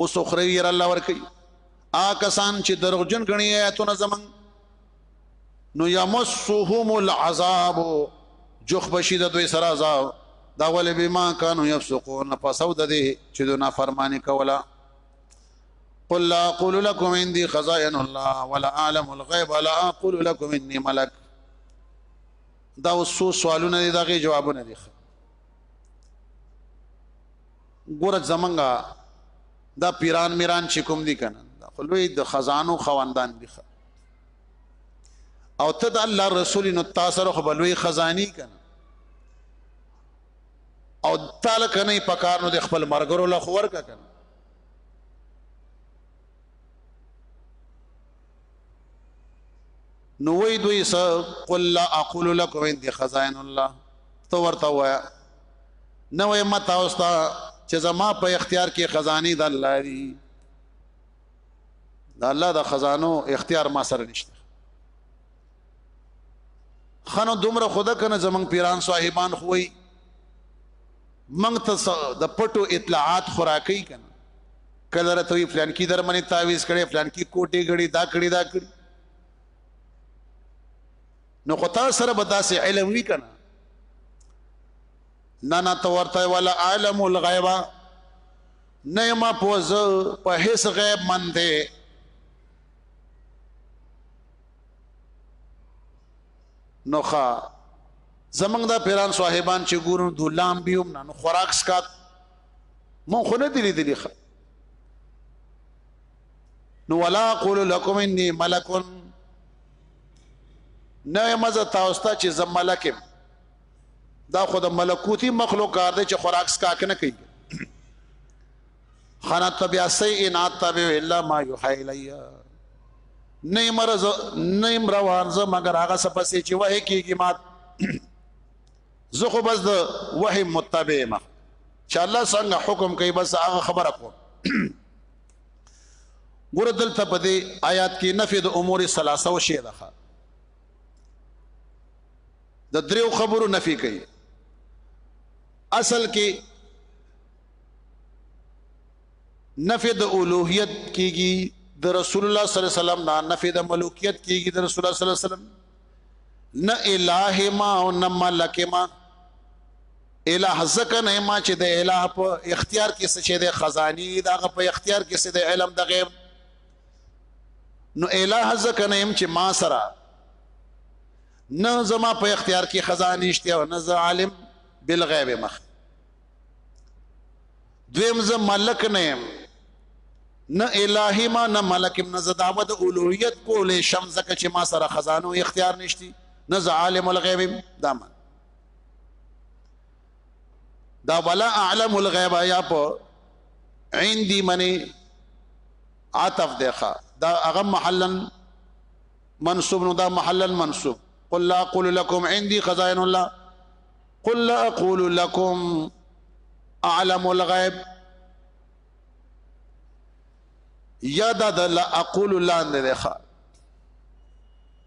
او سخره یې الله ور کوي آ کسان چې دروغجن غني آیاتونه زمنګ نو یمسهم العذاب جخ بشي د دوی سره عذاب دا ولې به ما کانو یفسقون فسود دې چې دو نافرمانی کولا قل لا اقول لكم عندي خزائن الله ولا اعلم الغيب ولا اقول لكم اني ملك دا وسو سوالونه دي دغه جوابونه دي ګور زمنګا دا پیران میران چې کوم دي کنه خو لوی د خزانو خواندان دي او ته د الله رسول نو تاسو خو بلوي خزاني کنه او تعالی کنه پکار نو د خپل مرګرو له خور کا کنه نو وای دوی س قل لا اقول لكم عندي خزائن الله تو ورته وایا نه وای متا اوستا چې زما په اختیار کې خزاني د الله دي د الله د خزانو اختیار ما سره نشته خنو دومره خدا کنه زمنګ پیران صاحبان خوې منګ ته د پټو اطلاعات خوراکې کنه کله راته فلان کی درمنې تعویز کړي فلان کی کوټه غړي دا کړي دا کړي نو خو تاسو سره به داسې علم وی کنه نه نه تو ورته ولا عالم الغیب نه ما پوز په هیڅ غیب منده نوخه زمنګ دا پیران صاحبان چې ګورو د لام بیوم نه خوراک سکات مون خو نه دی لیدلی نو ولا اقول لكم اني ملک نه مزه تاسو ته چې زم ملک دا خود ملکوتی مخلوق کار دی چې خوراک سکاک نه کوي خانا تبع سیئ ان اتبع الا ما یوحى الی نه مرز نه روان زه مگر هغه سپسې چې وه کیږي ما زه خو بس د وحی متبع ما چې الله څنګه حکم کوي بس هغه خبره کوم ګور دلته په دې آیات کې نفي د امور ثلاثه او شی ده د دریو خبرو نفي کوي اصل کې نفي د اولوہیت کیږي د رسول الله صلی الله علیه وسلم نه نفي د ملوکیت کیږي د رسول الله صلی الله علیه وسلم نه الہ ما او نه ملک ما الہ ځکه نه ما چې د الہ په اختیار کې څه چې د خزانی دغه په اختیار کې څه د علم د غیب نو الہ ځکه نه يم چې ما سره نه زما په اختیار کې خزانی شته او نه عالم بالغیب مخ دویم زه ملک نه يم نه الہی ما نه ملک نه زداوه د اولوہیت کولې شم زکه چې ما سره خزانو اختیار نشتی نه عالم الغیب دامن دا ولا اعلم الغیب یا په عندي منی عطف دیخه دا هغه محلن منصوب نو دا محلن منصوب قل لا اقول لكم عندي خزائن الله قل لا اقول لكم اعلم الغیب یا دا د لا اقول لاندې ده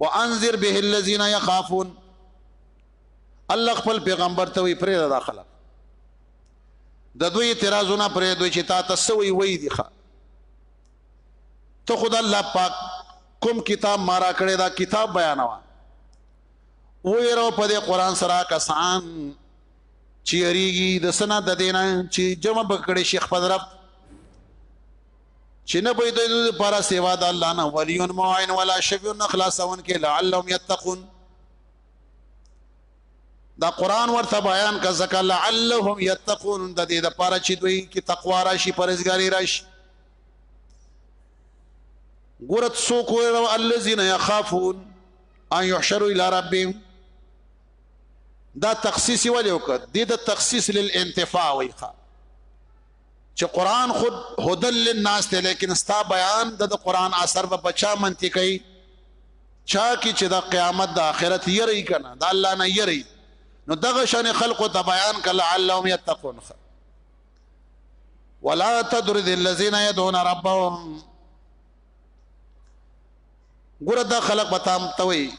وانذر به الذين يخافون الله خپل پیغمبر ته وی پرې داخله د دوی اعتراضونه پرې دوی چې تا تسوي وې دي ښا ته خدای الله پاک کوم کتاب مارا کړی دا کتاب بیانوا ویرو په دې قران سره کسان چې یریږي د سنا د دینه چې جمع بکړي شیخ پدرب چې نه به دوی لپاره سوا د الله نه ولی معین ولا شفیع نه خلاصون کې لعلهم یتقون دا قران ورته بیان کا زکه لعلهم یتقون د دې لپاره چې دوی کې تقوا راشي پرهیزګاری راشي ګورت سو کو الذين يخافون ان يحشروا الى ربهم دا تخصیص ولی وکړه د تخصیص للانتفاع ویخه چې قران خود هدل للناس ته لیکن ستا بیان د قران اثر په بچا منطقي چا کې چې د قیامت د آخرت یری کنه د الله نه یری نو دغه شان خلقو ته بیان کله علهم یتقون ولا تدرد الذين يدعون ربهم ګره دا خلق به تام توي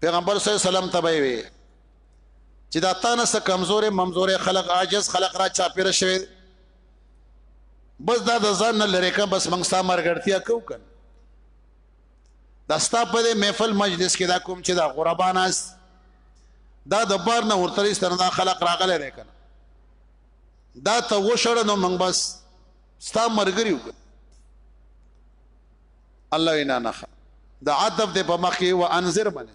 پیغمبر صلی الله علیه وسلم ته وي چې دا تانه سه کمزورې ممزورې خلق عاجز خلق را چا پیر شوی بس دا د ځان نه لری کا بس موږ ستا مرګړتیا کو کن دا ستا په دې محفل مجلس کې دا کوم چې دا غرباناس دا د بار نه ورته ستنه دا خلق راغله دی کنه دا ته وشړ نو موږ بس ستا مرګریو الله وینا نه دا عدب دې په مخ کې وانذر باندې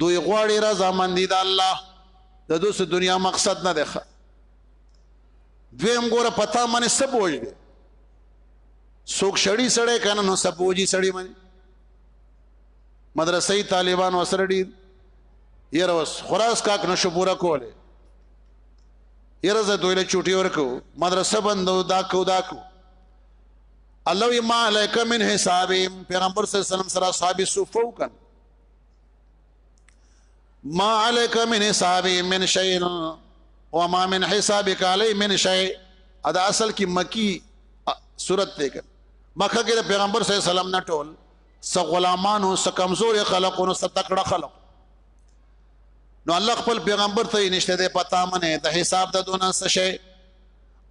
دوی غواړي رضا مندي د الله د دوس دنیا مقصد نه ده دویم ګوره پتا منه سبوج دي سوک شړی سړی کنه نو سبوجي سړی منه مدرسې طالبان وسره دي یره وس خلاص کاک نشو پورا کوله یره زه دوی له چوټي ورکو مدرسه بندو دا کو دا کو الله وی ما علیک من حسابهم پیغمبر صلی الله علیه وسلم سره اصحاب صفو کن ما علیک من حسابهم من شیء و ما من حسابک علی من شیء ادا اصل کی مکی صورت ته کن مکه کې پیغمبر صلی الله علیه وسلم نه ټول س غلامانو س کمزور خلقونو س تکړه خلق نو الله خپل پیغمبر ته نشته ده پتا منه د حساب د دونه څه شي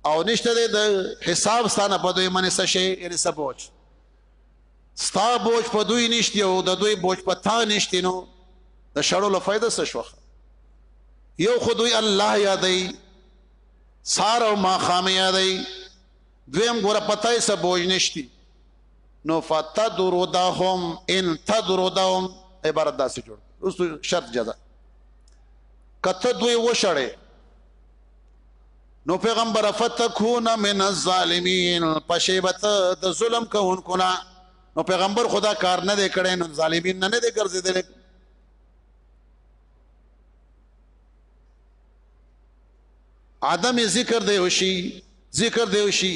او نشته دی د حساب ستانه په دوی منې څه شي یعنی څه بوج ستا بوج په دوی نشته او د دوی بوج په تا نشته نو د شړو له فائدہ څه شوخ یو خو دوی الله یادای سار او ما خام یادای دویم ګوره پتاي څه بوج نشتی نو فتدرودهم ان تدرودهم عبارت داسې جوړ اوس شرط جزا کته دوی وشړې نو پیغمبر فتكون من الظالمين پشیبت د ظلم کوونکو نه نو پیغمبر خدا کار نه دی کړی نو ظالمین نه نه دی ګرځیدل عدم ذکر دی وشي ذکر دی وشي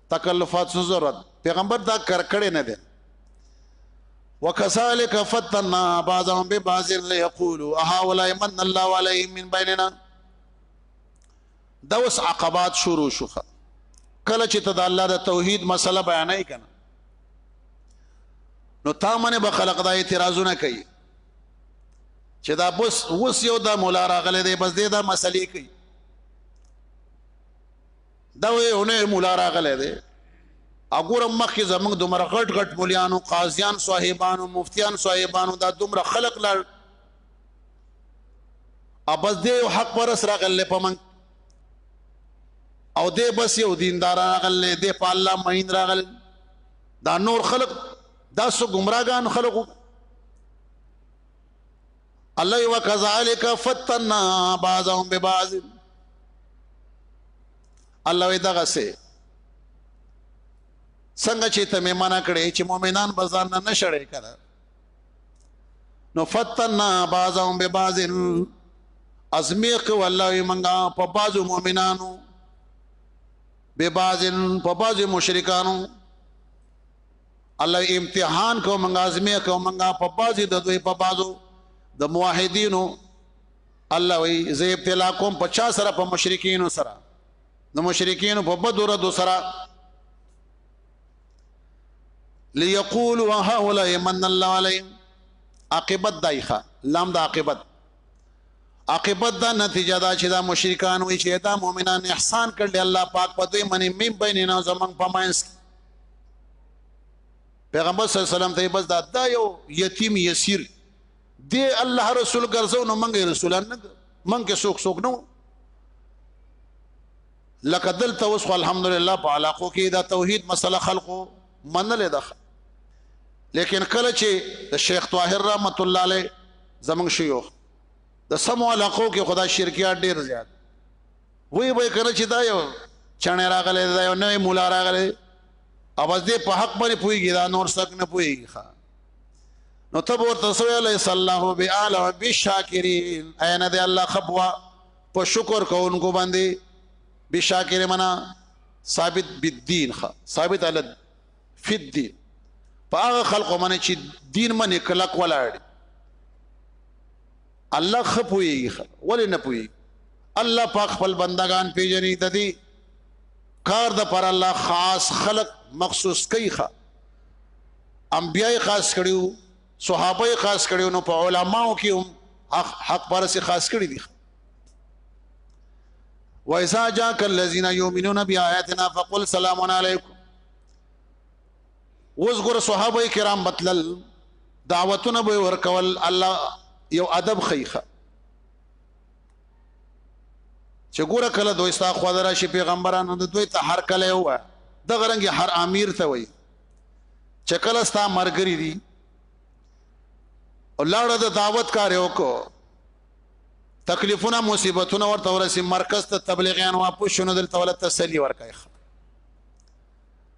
تکلفات سو ضرورت پیغمبر دا کرکړې نه دي وکذالک فتنا بعضهم ببعض ليقولوا اهؤلاء من الله عليهم من بيننا دا اوس عقبات شروع شوخه کله چې ته د الله د توحید مسله بیانای کنه نو تا منه به خلق دا اعتراضونه کوي چې دا بس وس یو دا مولا راغله دی بس دې دا مسلې کوي دا وې اونې مولا راغله دې اګور مخکې زمنګ دومره غټ غټ مولیانو قاضیان صاحبانو مفتیان صاحبانو دا دومره خلق لړ ابز دې یو حق پرس راغله پمن او دې بس یو دیندار راغله دې په الله مین راغله دا نور خلق دا سو گمراهان خلقو الله یو کذالک فتنا بعضهم ببعض الله وی دغه سه څنګه چې ته میمنه کړې چې مؤمنان به ځان نه نشړې کړه نو فتنا بعضهم ببعض ازمیق والله منګه په بعضو مؤمنانو ببعض په بعضو مشرکانو الله امتحان کو منګه ازمه کو منګه په بازي د دوی په بازو د موحدینو الله وی زه ابتلا کوم په چا سره په مشرکین سره د مشرکین په بدر د سره ليقولوا هؤلاء من الله عليهم عاقبت دایخه لام د عاقبت عاقبت دا نتیجه دا چې دا مشرکان وي چې دا مؤمنان احسان کړل الله پاک په دوی منی مم بیننا زمنګ پماینس پیغمبر صلی الله علیه وسلم ته بس دا دا یو یتیم یسیر دی الله رسول ګرځو نو منګ رسولان نه منګ کې سوک سوک نو لکه دلته اوس الحمدلله په علاقو کې دا توحید مسله خلقو منل ده لیکن کله چې د شیخ طاهر رحمت الله علیه زمنګ شيوخ د سمو علاقو کې خدا شرکیات ډیر زیات وی وی کړ چې دا یو چنه راغله دا یو نوې مولا راغله اواز دې په حق باندې پويږي دا نور سک نه پويږي ښا نو تب ورته سوی علیہ السلام بیال و بشاکرین اینه دې الله خبوا په شکر کوونکو باندې بشاکر منا ثابت بالدين خ ثابت علی فی الدین په هغه خلکو باندې چې دین باندې کلک ولاړ الله خپويږي ولې نه پوي الله پاک خپل بندگان پیژني د دې کار د پر الله خاص خلق مخصوص کوي ښه انبيای خاص کړیو صحابه یې خاص کړي نو په علماو کې هم حق حق پرسه خاص کړي دي وایسا جا کل الذين يؤمنون بآياتنا فقل سلام علیکم اوس ګور صحابه کرام بتلل دعوتونه به ورکول الله یو ادب خیخه چې ګوره کله دوی ستا خو درا شي پیغمبرانو د دوی ته هر کله و د غرنګ هر امیر ته وایي چکل ستا مرګري دي او لاړه د دعوت کار وکړو تکلیفونه مصیبتونه ورته ورسي مرکز ته تبلیغیان وا پښونو دلته ولا تسلی ورکای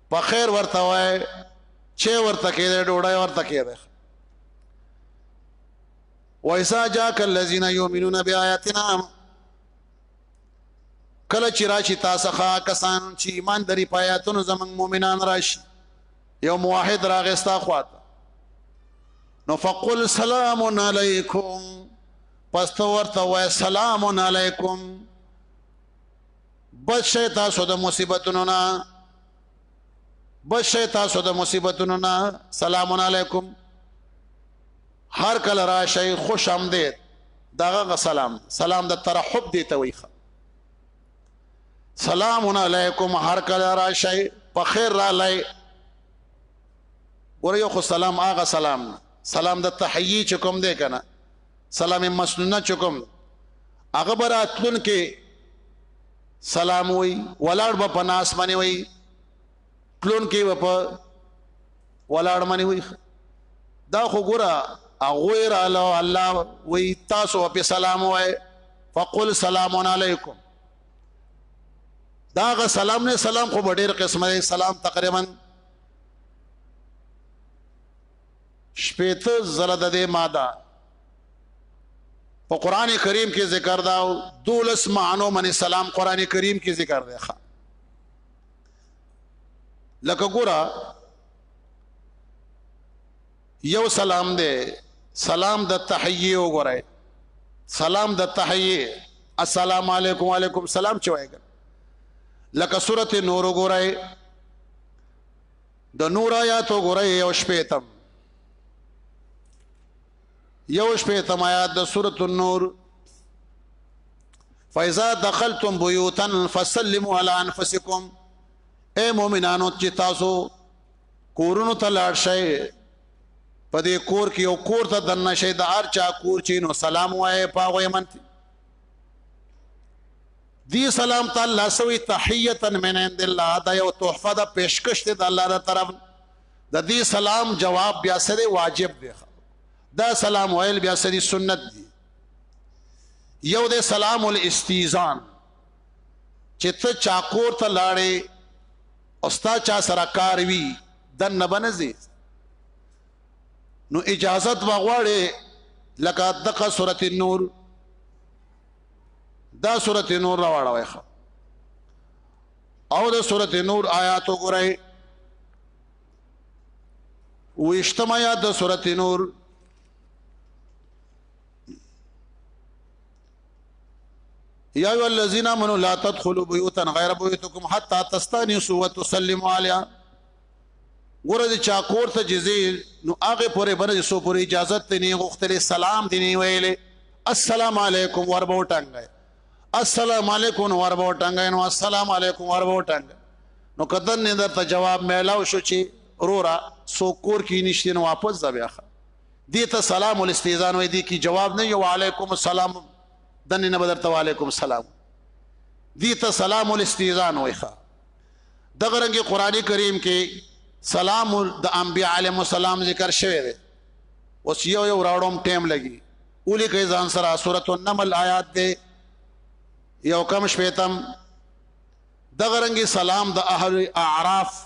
په خیر ورته وای چې ورته کېده ډوډۍ ورته کېده وایسا جاک الذین یؤمنون بیااتنا کله چې راشي تاسو ښا کسان چې ایمان لري پایاتونو زمنګ مؤمنان راشي یو موحد راغستا خوات نو فقل سلام علیکم پس تو ورته وای سلام علیکم بس شي تاسو د مصیبتونو نه بس شي تاسو د مصیبتونو نه سلام علیکم هر کله راشي خوش آمدید دغه سلام سلام د ترحب دی ته ویخه سلام علیکم هر کله راشي په خیر را لای ور یو خو سلام هغه سلام سلام د تحیی چې کوم دی کنه سلام مسنونه چې کوم هغه براتلون کې سلام وی ولاړ به پناس باندې وی پلون کې و په ولاړ منی وي دا خو ګره غویر الله الله وی تاسو په سلام وای فقل سلام علیکم دا غ سلام نه سلام خو ډیر قسمه دی سلام تقریبا شپېته زله د دې ماده په قران کریم کې ذکر دا دولس معنو من سلام قران کریم کې ذکر دی ښا لکه ګورا یو سلام دی سلام د تحیه وګورئ سلام د تحیه السلام علیکم وعلیکم سلام چوي لکه سورته نور وګورئ د نور آیات وګورئ یو شپې تم یو شپه تمایات د سورۃ النور فاذا دخلتم بيوتا فسلموا على انفسكم اے مؤمنانو چې تاسو کورونو ته لاړ شئ په دې کور کې یو کور ته دنه شئ د هر چا کور چې نو سلام وایې پاغه من دی سلام تعالی سوی تحیتا من عند الله دا یو تحفه د پیشکش ته د الله تر طرف د دې سلام جواب بیا سره واجب دی دا سلام ویل بیا سری سنت دی یو د سلام الاستیزان چې ته چا کور ته لاړې او ستا چا سره کار وی د نبنځي نو اجازت وغواړي لکه دغه سورۃ النور دا سورۃ النور راوړوي او د سورته نور آیات وګورئ وشتم آیات د سورته نور یا ایو الذین آمنوا لا تدخلوا بیوتا غیر بیوتکم حتا تستانسوا وتسلموا علیها ګوره د چاکور ته جزي نو هغه پورې باندې سو پورې اجازه ته نه غوښتلې سلام دې نه ویلې السلام علیکم وربو ټنګه السلام علیکم ور به ټنګ نو السلام علیکم ور به ټنګ نو کدن نه درته جواب میلاو شو چې رورا سو کور کې نشته نو واپس ځه بیا دې ته سلام الاستیزان وې دې کې جواب نه یو علیکم السلام دنه نه بدرته علیکم السلام دې ته سلام الاستیزان وې ښا دغه رنګ قرآني کریم کې سلام د انبیاء علیهم السلام ذکر شوی دی اوس یو یو راوړم ټیم لګي اولی کئی ځان سره سورت النمل آیات دے یو کم شپیتم دغرنگی سلام د اهل اعراف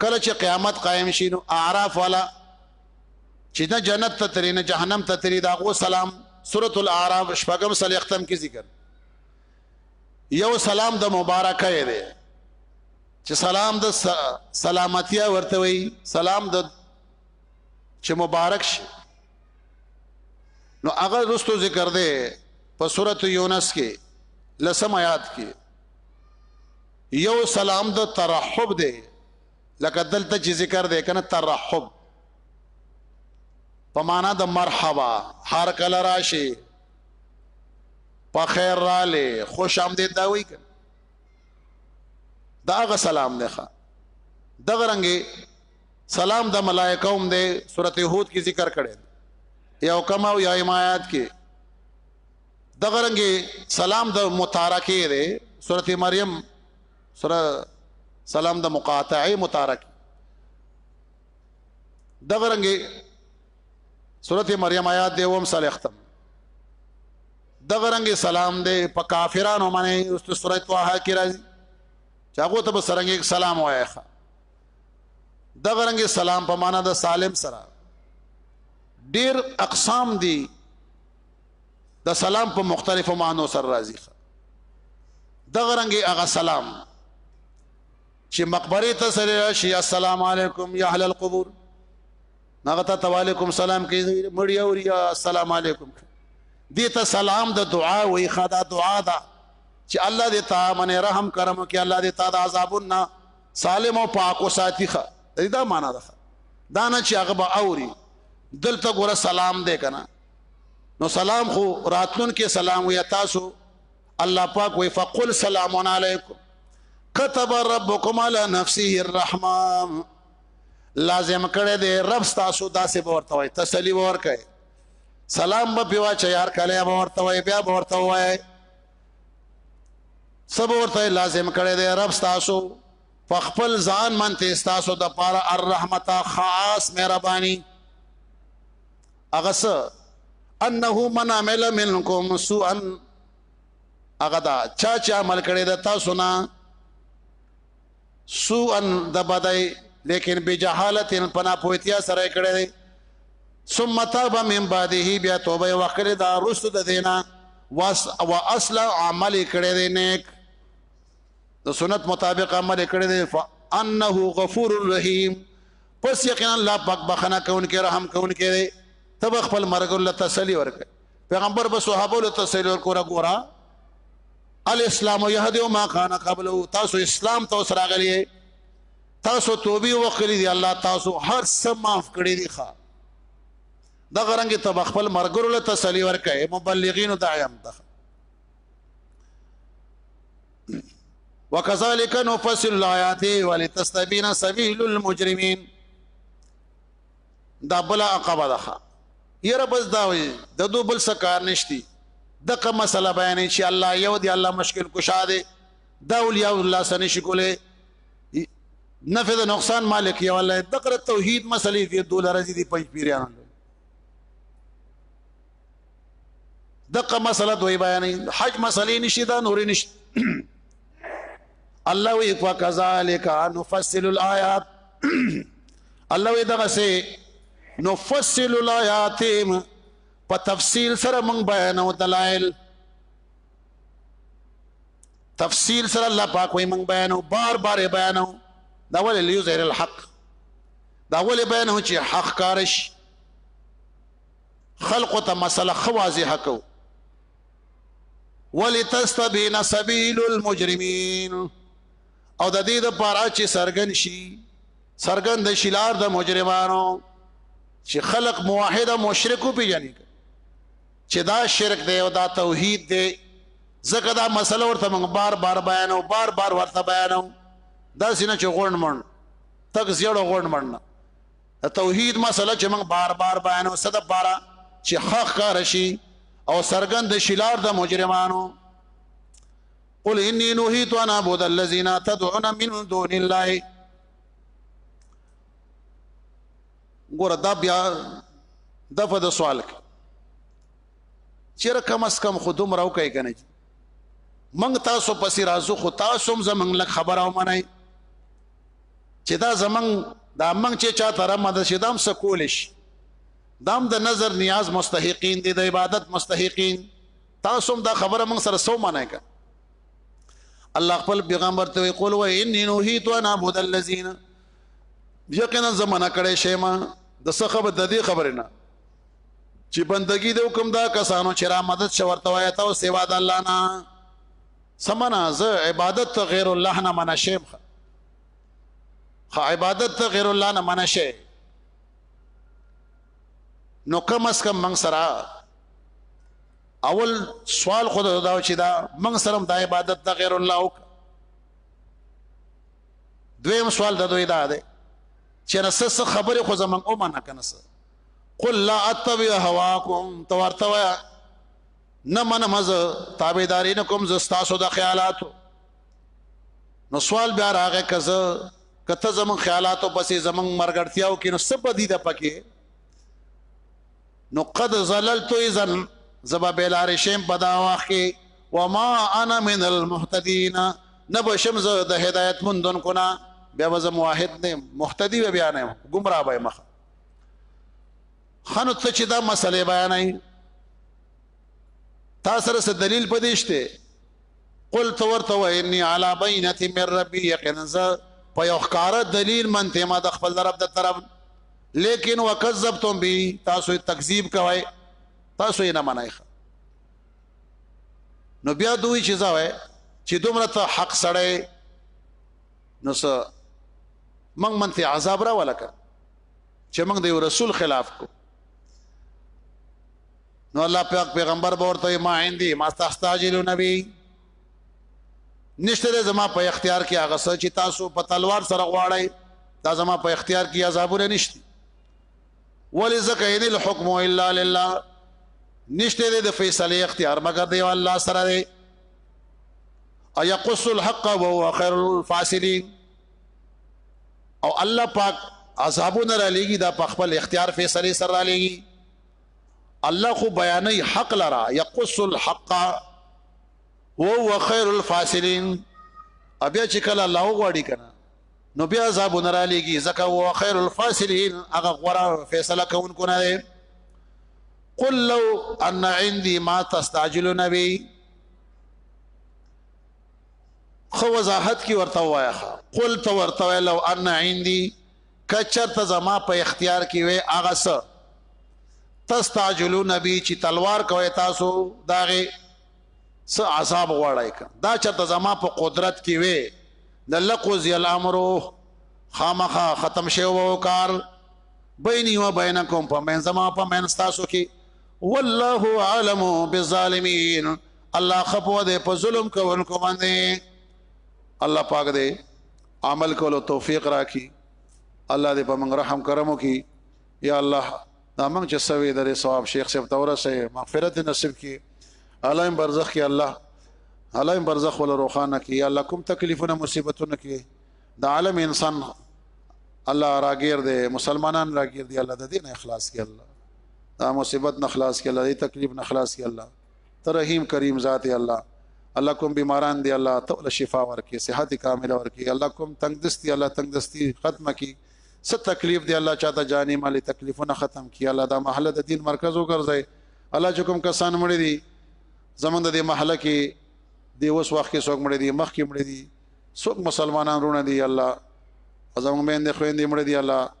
کله چې قیامت قائم شي نو اعراف والا چې نه جنت ته تری نه جهنم ته تری دا غو سلام سورۃ الاعراف شپږم سل ختم کی ذکر یو سلام د مبارکه دی چې سلام د سلامتی ورته وي سلام د چې مبارک شي نو هغه رستو ذکر دی په سورته یونس کې لسم آیات کې یو سلام د ترحب دی لکه دلته چې ذکر دی کنه ترحب په معنا د مرحبا هر کله راشي په خیر را لې خوش آمدید دا وایي کنه دا غ سلام نه ښه دغه رنګه سلام د ملائکه هم دی سورته هود کې ذکر کړي یو کما او یا آیات کې دغه رنګ سلام د متارکه دی سورته مریم سره سلام د مقاطعه متارک دغه رنګ سورته مریم آیات دی وم صالح ختم دغه رنګ سلام دی په کافرانو باندې سورته طه کې راځي چاغو ته سرنګ سلام وایخه دغه رنګ سلام په معنا د سالم سره ډیر اقسام دي د سلام په مختلفو معنو سره راځي دغه رنګ هغه سلام چې مقبره ته سره راشي السلام علیکم یا اهل القبور هغه ته تعالیکم سلام کوي مړی او یا السلام علیکم دې ته سلام د دعا وې خدا دعا ده چې الله دې تا من رحم کرم کې الله دې تا د عذابنا سالم او پاک او ساتي خه دا معنا ده دا نه چې هغه به اوري دلته ګوره سلام دی کنه نو سلام خو راتلون کې سلام وي تاسو الله پاک وي فقل سلام علیکم كتب ربكم على نفسه الرحمه لازم کړه دې رب تاسو داسې ورته وي تسلی ورکړي سلام به پیوا چې یار کله ورته وي بیا ورته وي سب ورته لازم کړی دی رب تاسو په خپل ځان منته تاسو د پاره الرحمت خاص مهرباني هغه څه انه من عمل منکم سوءا هغه دا چا چې عمل کړی د تاسو نه سوءا د بدای لیکن بجهالت پنا پوتیا سره کړی دی ثم تاب من بعده بیا توبه وکړه دا رسو د دینا واس او اصل عمل کړی دی نیک د سنت مطابق عمل کړی دی فانه غفور الرحیم پس یقینا الله پاک بخنه کوونکی رحم کوونکی دی تب خپل مرګ الله تسلی ورکړي پیغمبر به صحابه له تسلی ورکړه ګورا الاسلام يهدي ما كان قبله تاسو اسلام ته سره غلي تاسو توبه وکړي دي الله تاسو هر څه معاف کړی دي ښا دا غرنګ ته خپل مرګرو له تسلی ورکه مبلغین دایم ته وکذالک نفصل الایات ولتستبین سبیل المجرمین دا بل عقبه ده یره بس دا وي د دو بل سکار نشتی دغه مسله بیانې چې الله یو دی الله مشکل کشا دی دا اولیاء الله سره نشي کوله نفع د نقصان مالک یو الله دغه توحید مسلې کې دوه لرزي دي پنځ پیران دغه مسله دوی بیانې حج مسلې نشي دا نور نشي الله وی فکذالک نفصل الایات الله وی دغه سه نفصل الایات په تفصیل سره مونږ بیانو دلایل تفصیل سره الله پاک وی مونږ بیانو بار بار بیانو دا ول لیظهر الحق دا ول بیانو چې حق کارش خلق ته مسله خو واضحه کو ولتستبین سبیل المجرمین او د دې د پاره چې سرګن شي سرګن د شلار د مجرمانو چې خلق موحد او مشرک پیژني چې دا شرک دی او دا توحید دی ځکه دا مسله ورته موږ بار بار بیانو بار بار ورته بیانو دا سینه چې غونډ مونږ تک زیړو غونډ مونږ د توحید مسله چې موږ بار بار بیانو څه د پاره چې حق ښکار شي او سرګند شلار د مجرمانو قل انی نهیت ان اعبد الذین تدعون من دون الله ګور دا بیا دغه د سوال چیر کم اس کم خودم راو کوي کنه منګ تاسو پسې رازو خو تاسو هم زمنګ لک خبر او منای چې دا زمنګ دا منګ چې چا تر مده شي دام سکول شي دام د دا نظر نیاز مستحقین دي د عبادت مستحقین تاسو هم دا خبره موږ سره سو معنی کا الله خپل پیغمبر ته ویقول و انی نهیت انا عبد الذین یقینا زمانہ کړه شیما د څخه به د دې خبره نه چې بندگی د حکم دا کسانو چې را مدد شورته وایته او سیوا د الله نه سمنا زه عبادت ته غیر الله نه منع شم خو عبادت ته غیر الله نه منع شي نو کم اس کم من سره اول سوال خود دا چې دا من سره د عبادت ته غیر الله وک دویم سوال د دوی دا دی چې نسس خبره خو زمنګ او منه کنه قل لا اتبع هواكم تورتوا نه منم زه تابعداري نه کوم زه ستاسو د خیالاتو نو سوال بیا راغی که زه کته زمون خیالاتو پسې زمون مرګړتیاو کې نو سب دي د پکې نو قد زللت اذن زبا بلار شیم په دا وخت کې وما انا من المهتدين نبشم زه د هدایت مندون کنا بیا وزم واحد نه مهتدی بیا نه گمراه به مخه خنو ته چې دا مسله بیانای تا سره څه دلیل پدېشته قل تو ورته و انی علی بینه من ربی یقینا ز په یو ښکارا دلیل منته ما د خپل رب د طرف لیکن وکذبتم بی تاسو تکذیب کوی تاسو یې نه منای نو بیا دوی چې ځوي چې دومره ته حق سړی نو څه من منته عذاب را ولکه چې موږ د یو رسول خلاف کو نو الله پاک پیغمبر ورته ما عندي ما تستاجلو نبی نشته زما په اختیار کې هغه څه چې تاسو په تلوار سره غواړئ دا زما په اختیار کې عذابونه نشته ولی زکه ان الحكم الا لله نشته د فیصله اختیار مگر دی الله سره دی ايقص الحق وهو خير الفاصلين او الله پاک عذابونه را لېږي دا په خپل اختیار فیصله سره را لېږي الله خو بیانې حق لرا یقص الحق وهو خير الفاصلين بیا چې کله الله وغواړي کنه نو بیا عذاب نه را لېږي ځکه هو خير الفاصلين هغه غوړه فیصله کوونکو نه دی قل لو ان عندي ما تستعجلون به خو وضاحت کی ورته وایا قل تو ورته وای لو ان عندي کچرته زما په اختیار کې وي هغه څه تستعجلون بي چې تلوار کوي تاسو داغه څه عذاب غواړی دا چرته زما په قدرت کې وي د لقوز الامر خامخه ختم شی وو کار بیني و بینکم په من زما په من تاسو کې والله عالم بالظالمین الله خپو دې په ظلم کوونکو باندې الله پاک دې عمل کولو توفیق راکړي الله دې په موږ رحم کرم وکړي یا الله دا موږ چې سوي درې ثواب شیخ صاحب توره سه مغفرت نصیب کړي الایم برزخ کې الله الایم برزخ ول روخانه کې یا الله کوم تکلیفونه مصیبتونه کې د عالم انسان الله راګیر دې مسلمانان راګیر دې الله د دین اخلاص کې الله دا مصیبت نه خلاص کې الله دې تکلیف نه خلاص کې الله ته رحیم کریم ذات الله الله کوم بیماران دی الله ته ول شفا ورکي صحت کامله ورکي الله کوم تنگ دستی الله تنگ دستی ختمه کی ست تکلیف دی الله چاته جانی مالی تکلیفونه ختم کی الله دا محله د دین مرکز وګرځي الله چې کوم کسان مړي دي زمونږ د محله کې دی اوس وخت کې څوک مړي دي مخ کې مړي دي څوک مسلمانان رونه دي الله زمونږ مې نه خويندې مړي دي الله